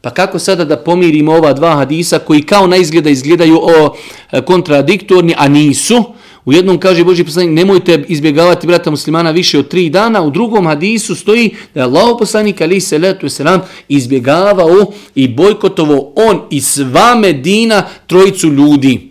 Pa kako sada da pomirimo ova dva hadisa koji kao na izgleda izgledaju o eh, kontradiktorni, a nisu, U jednom kaže Boži poslanik, nemojte izbjegavati brata muslimana više od tri dana. U drugom hadisu stoji da je Allah poslanik ali se letu selam izbjegavao i bojkotovo on i sva Medina trojicu ljudi.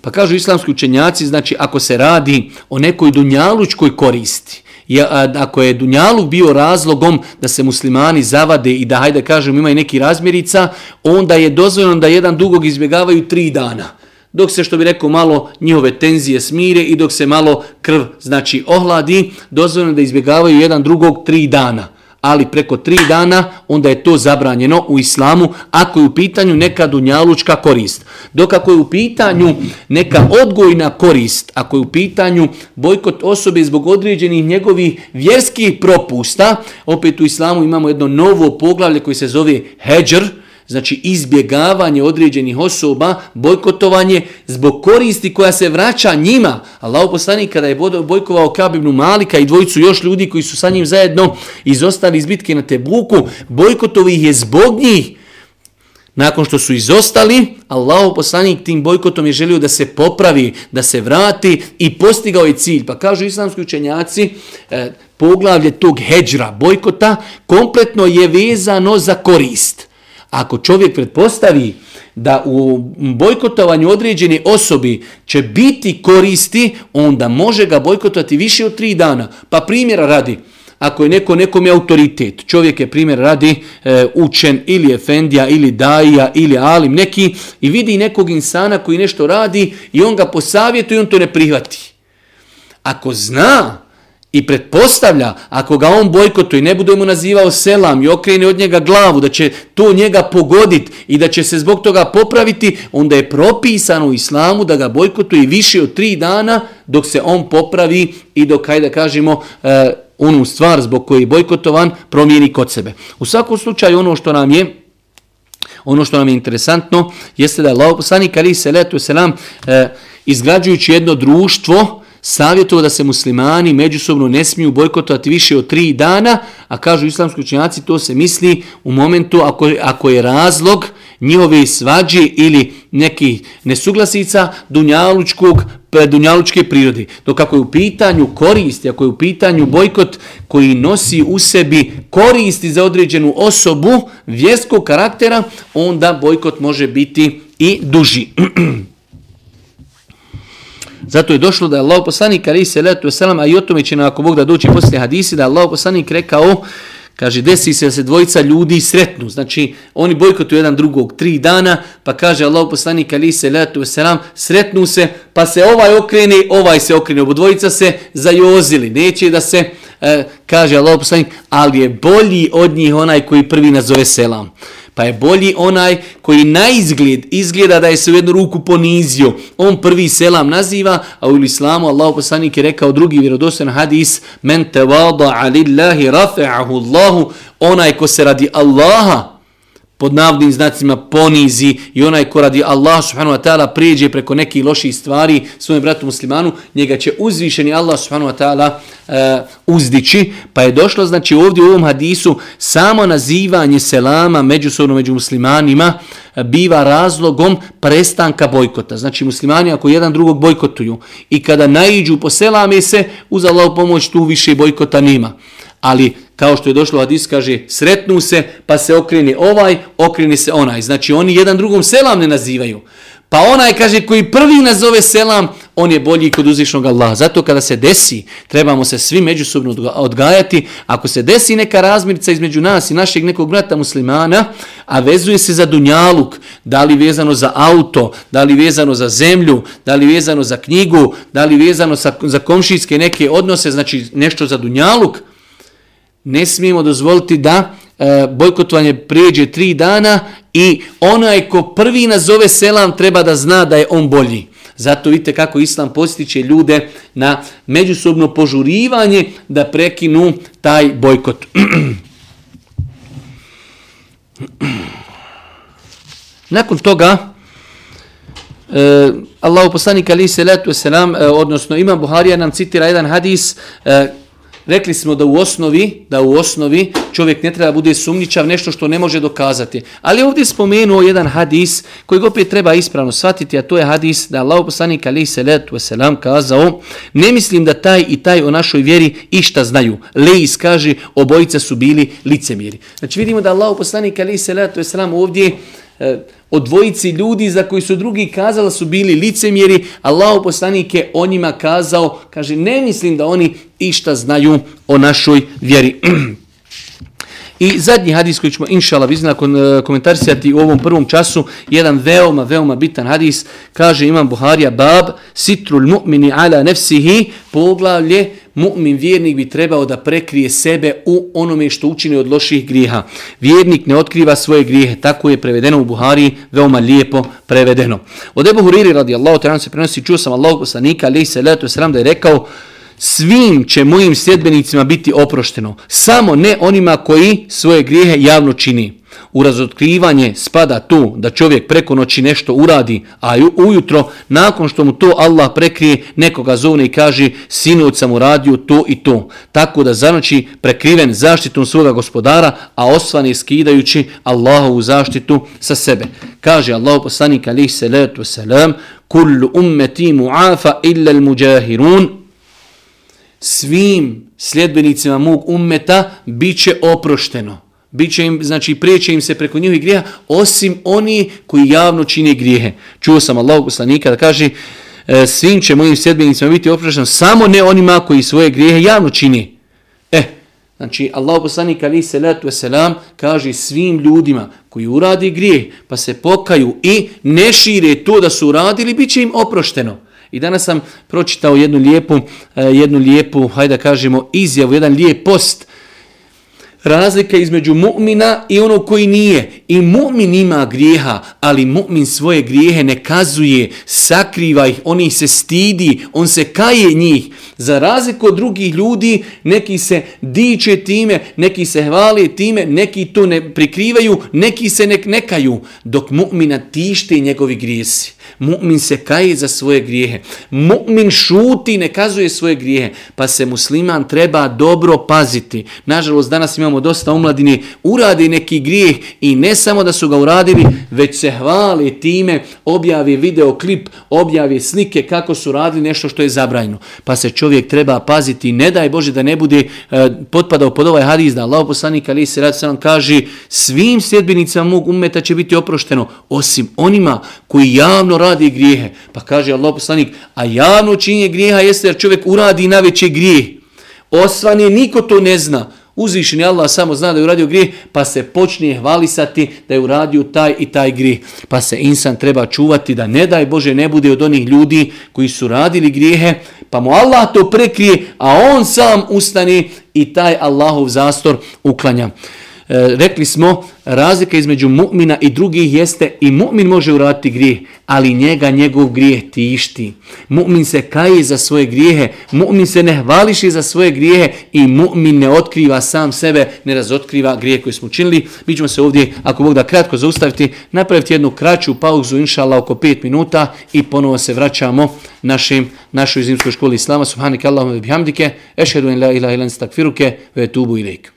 Pa kažu islamski učenjaci, znači ako se radi o nekoj dunjalučkoj koristi, Ja, ako je Dunjaluk bio razlogom da se muslimani zavade i da, hajde kažem, imaju neki razmjerica, onda je dozvoljeno da jedan dugog izbjegavaju tri dana dok se što bi rekao malo njihove tenzije smire i dok se malo krv znači ohladi, dozvoljeno da izbjegavaju jedan drugog tri dana. Ali preko tri dana onda je to zabranjeno u islamu ako je u pitanju neka dunjalučka korist. Dok ako je u pitanju neka odgojna korist, ako je u pitanju bojkot osobe zbog određenih njegovih vjerskih propusta, opet u islamu imamo jedno novo poglavlje koji se zove heđr, znači izbjegavanje određenih osoba, bojkotovanje zbog koristi koja se vraća njima. Allah poslanik kada je bojkovao Kabibnu Malika i dvojicu još ljudi koji su sa njim zajedno izostali iz bitke na Tebuku, bojkotovi ih je zbog njih. Nakon što su izostali, Allah poslanik tim bojkotom je želio da se popravi, da se vrati i postigao je cilj. Pa kažu islamski učenjaci, e, poglavlje tog heđra, bojkota, kompletno je vezano za korist. Ako čovjek pretpostavi da u bojkotovanju određene osobi će biti koristi, onda može ga bojkotovati više od tri dana. Pa primjera radi, ako je neko nekom je autoritet, čovjek je primjer radi e, učen ili efendija ili daija ili alim neki i vidi nekog insana koji nešto radi i on ga posavjetuje i on to ne prihvati. Ako zna i pretpostavlja, ako ga on bojkotuje i ne bude mu nazivao selam i okrene od njega glavu, da će to njega pogoditi i da će se zbog toga popraviti, onda je propisano u islamu da ga bojkotuje više od tri dana dok se on popravi i dok, hajde da kažemo, e, onu stvar zbog koje je bojkotovan promijeni kod sebe. U svakom slučaju ono što nam je ono što nam je interesantno jeste da je Allah poslanik ali se letu selam e, eh, izgrađujući jedno društvo savjetovao da se muslimani međusobno ne smiju bojkotovati više od tri dana, a kažu islamski učenjaci, to se misli u momentu ako, ako je razlog njihove svađe ili neki nesuglasica dunjalučkog dunjalučke prirode. Dok ako je u pitanju koristi, ako je u pitanju bojkot koji nosi u sebi koristi za određenu osobu vjerskog karaktera, onda bojkot može biti i duži. Zato je došlo da je Allah poslanik ali se letu selam a i o tome će nam ako Bog da doći poslije hadisi da je Allah poslanik rekao kaže desi se da se dvojica ljudi sretnu. Znači oni bojkotuju jedan drugog tri dana pa kaže Allah poslanik ali se letu selam sretnu se pa se ovaj okrene ovaj se okrene. Obo dvojica se zajozili. Neće da se e, kaže Allah poslanik ali je bolji od njih onaj koji prvi nazove selam. Pa je bolji onaj koji na izgled izgleda da je se u jednu ruku ponizio. On prvi selam naziva, a u islamu Allah poslanik je rekao drugi vjerodostan hadis men tawada'a lillahi alillahi rafe'ahu Allahu onaj ko se radi Allaha pod navodnim znacima ponizi i onaj ko radi Allah subhanahu wa ta'ala prijeđe preko nekih loših stvari svojem bratu muslimanu, njega će uzvišeni Allah subhanahu wa ta'ala e, uzdići. Pa je došlo znači ovdje u ovom hadisu samo nazivanje selama međusobno među muslimanima e, biva razlogom prestanka bojkota. Znači muslimani ako jedan drugog bojkotuju i kada naiđu po selame se uz Allah pomoć tu više bojkota nema. Ali kao što je došlo hadis, kaže, sretnu se, pa se okreni ovaj, okreni se onaj. Znači, oni jedan drugom selam ne nazivaju. Pa onaj, kaže, koji prvi nazove selam, on je bolji kod uzvišnog Allaha. Zato kada se desi, trebamo se svi međusobno odgajati. Ako se desi neka razmirica između nas i našeg nekog brata muslimana, a vezuje se za dunjaluk, da li vezano za auto, da li vezano za zemlju, da li vezano za knjigu, da li vezano za komšijske neke odnose, znači nešto za dunjaluk, ne smijemo dozvoliti da e, bojkotovanje prijeđe tri dana i onaj ko prvi nazove selam treba da zna da je on bolji. Zato vidite kako Islam postiče ljude na međusobno požurivanje da prekinu taj bojkot. Nakon toga, e, Allahu poslanik ali se letu selam, e, odnosno Imam Buharija nam citira jedan hadis, e, Rekli smo da u osnovi, da u osnovi čovjek ne treba bude sumničav nešto što ne može dokazati. Ali ovdje je spomenuo jedan hadis koji opet treba ispravno shvatiti, a to je hadis da Allah poslanik alaihi salatu wasalam kazao ne mislim da taj i taj o našoj vjeri išta znaju. Leis kaže obojica su bili licemjeri. Znači vidimo da Allah poslanik alaihi salatu wasalam ovdje E, od dvojici ljudi za koji su drugi kazali su bili licemjeri, Allah poslanik je o njima kazao, kaže ne mislim da oni išta znaju o našoj vjeri. I zadnji hadis koji ćemo inšala vizna e, komentarisati u ovom prvom času, jedan veoma, veoma bitan hadis, kaže imam Buharija, bab, sitrul mu'mini ala nefsihi, poglavlje, mu'min vjernik bi trebao da prekrije sebe u onome što učini od loših grijeha. Vjernik ne otkriva svoje grijehe, tako je prevedeno u Buhari, veoma lijepo prevedeno. Od Ebu Huriri radijallahu ta'ala se prenosi, čuo sam Allahog poslanika, ali se letu sram da je rekao, svim će mojim sljedbenicima biti oprošteno, samo ne onima koji svoje grijehe javno čini. U razotkrivanje spada tu da čovjek preko noći nešto uradi, a ujutro, nakon što mu to Allah prekrije, nekoga zovne i kaže sinoć sam uradio to i to. Tako da zanoći prekriven zaštitom svoga gospodara, a osvani skidajući Allahovu zaštitu sa sebe. Kaže Allah poslanik alih salatu wasalam, kullu ummeti mu'afa illa al muđahirun, svim sljedbenicima mog ummeta bit će oprošteno. Biće im, znači prijeće im se preko njihovih grijeha, osim oni koji javno čine grijehe. Čuo sam Allahog poslanika da kaže, e, svim će mojim sljedbenicima biti oprošteno, samo ne onima koji svoje grijehe javno čini. E, znači Allah poslanik ali se letu selam kaže svim ljudima koji uradi grijeh, pa se pokaju i ne šire to da su uradili, bit će im oprošteno. I danas sam pročitao jednu lijepu, e, jednu lijepu, hajde da kažemo, izjavu, jedan lijep post. Razlika između mu'mina i ono koji nije. I mu'min ima grijeha, ali mu'min svoje grijehe ne kazuje, sakriva ih, on ih se stidi, on se kaje njih. Za razliku od drugih ljudi, neki se diče time, neki se hvale time, neki to ne prikrivaju, neki se ne nekaju, dok mu'mina tište njegovi grijesi. Mu'min se kaje za svoje grijehe. Mu'min šuti, ne kazuje svoje grijehe. Pa se musliman treba dobro paziti. Nažalost, danas imamo dosta omladine, uradi neki grijeh i ne samo da su ga uradili, već se hvali time, objavi videoklip, objavi slike kako su radili nešto što je zabrajno. Pa se čovjek treba paziti. Ne daj Bože da ne bude e, potpadao pod ovaj hadis da Allah poslanik ali se rad sam kaže svim sljedbenicama mog umeta će biti oprošteno osim onima koji javno radi grijehe. Pa kaže Allah poslanik, a javno činje grijeha jeste jer čovjek uradi najveće grijeh. Osvani, niko to ne zna. Uzvišeni Allah samo zna da je uradio grijeh, pa se počne hvalisati da je uradio taj i taj grijeh. Pa se insan treba čuvati da ne daj Bože ne bude od onih ljudi koji su radili grijehe, pa mu Allah to prekrije, a on sam ustani i taj Allahov zastor uklanja. E, rekli smo, razlika između mu'mina i drugih jeste i mu'min može uraditi grijeh, ali njega njegov grijeh tišti. Mu'min se kaje za svoje grijehe, mu'min se ne hvališi za svoje grijehe i mu'min ne otkriva sam sebe, ne razotkriva grijeh koji smo učinili. Mi ćemo se ovdje, ako Bog da kratko zaustaviti, napraviti jednu kraću pauzu, inša Allah, oko 5 minuta i ponovo se vraćamo našim, našoj zimskoj školi Islama. Subhanik Allahumma bihamdike, ešhedu in la ilaha ilan stakfiruke, ve tubu ilaik.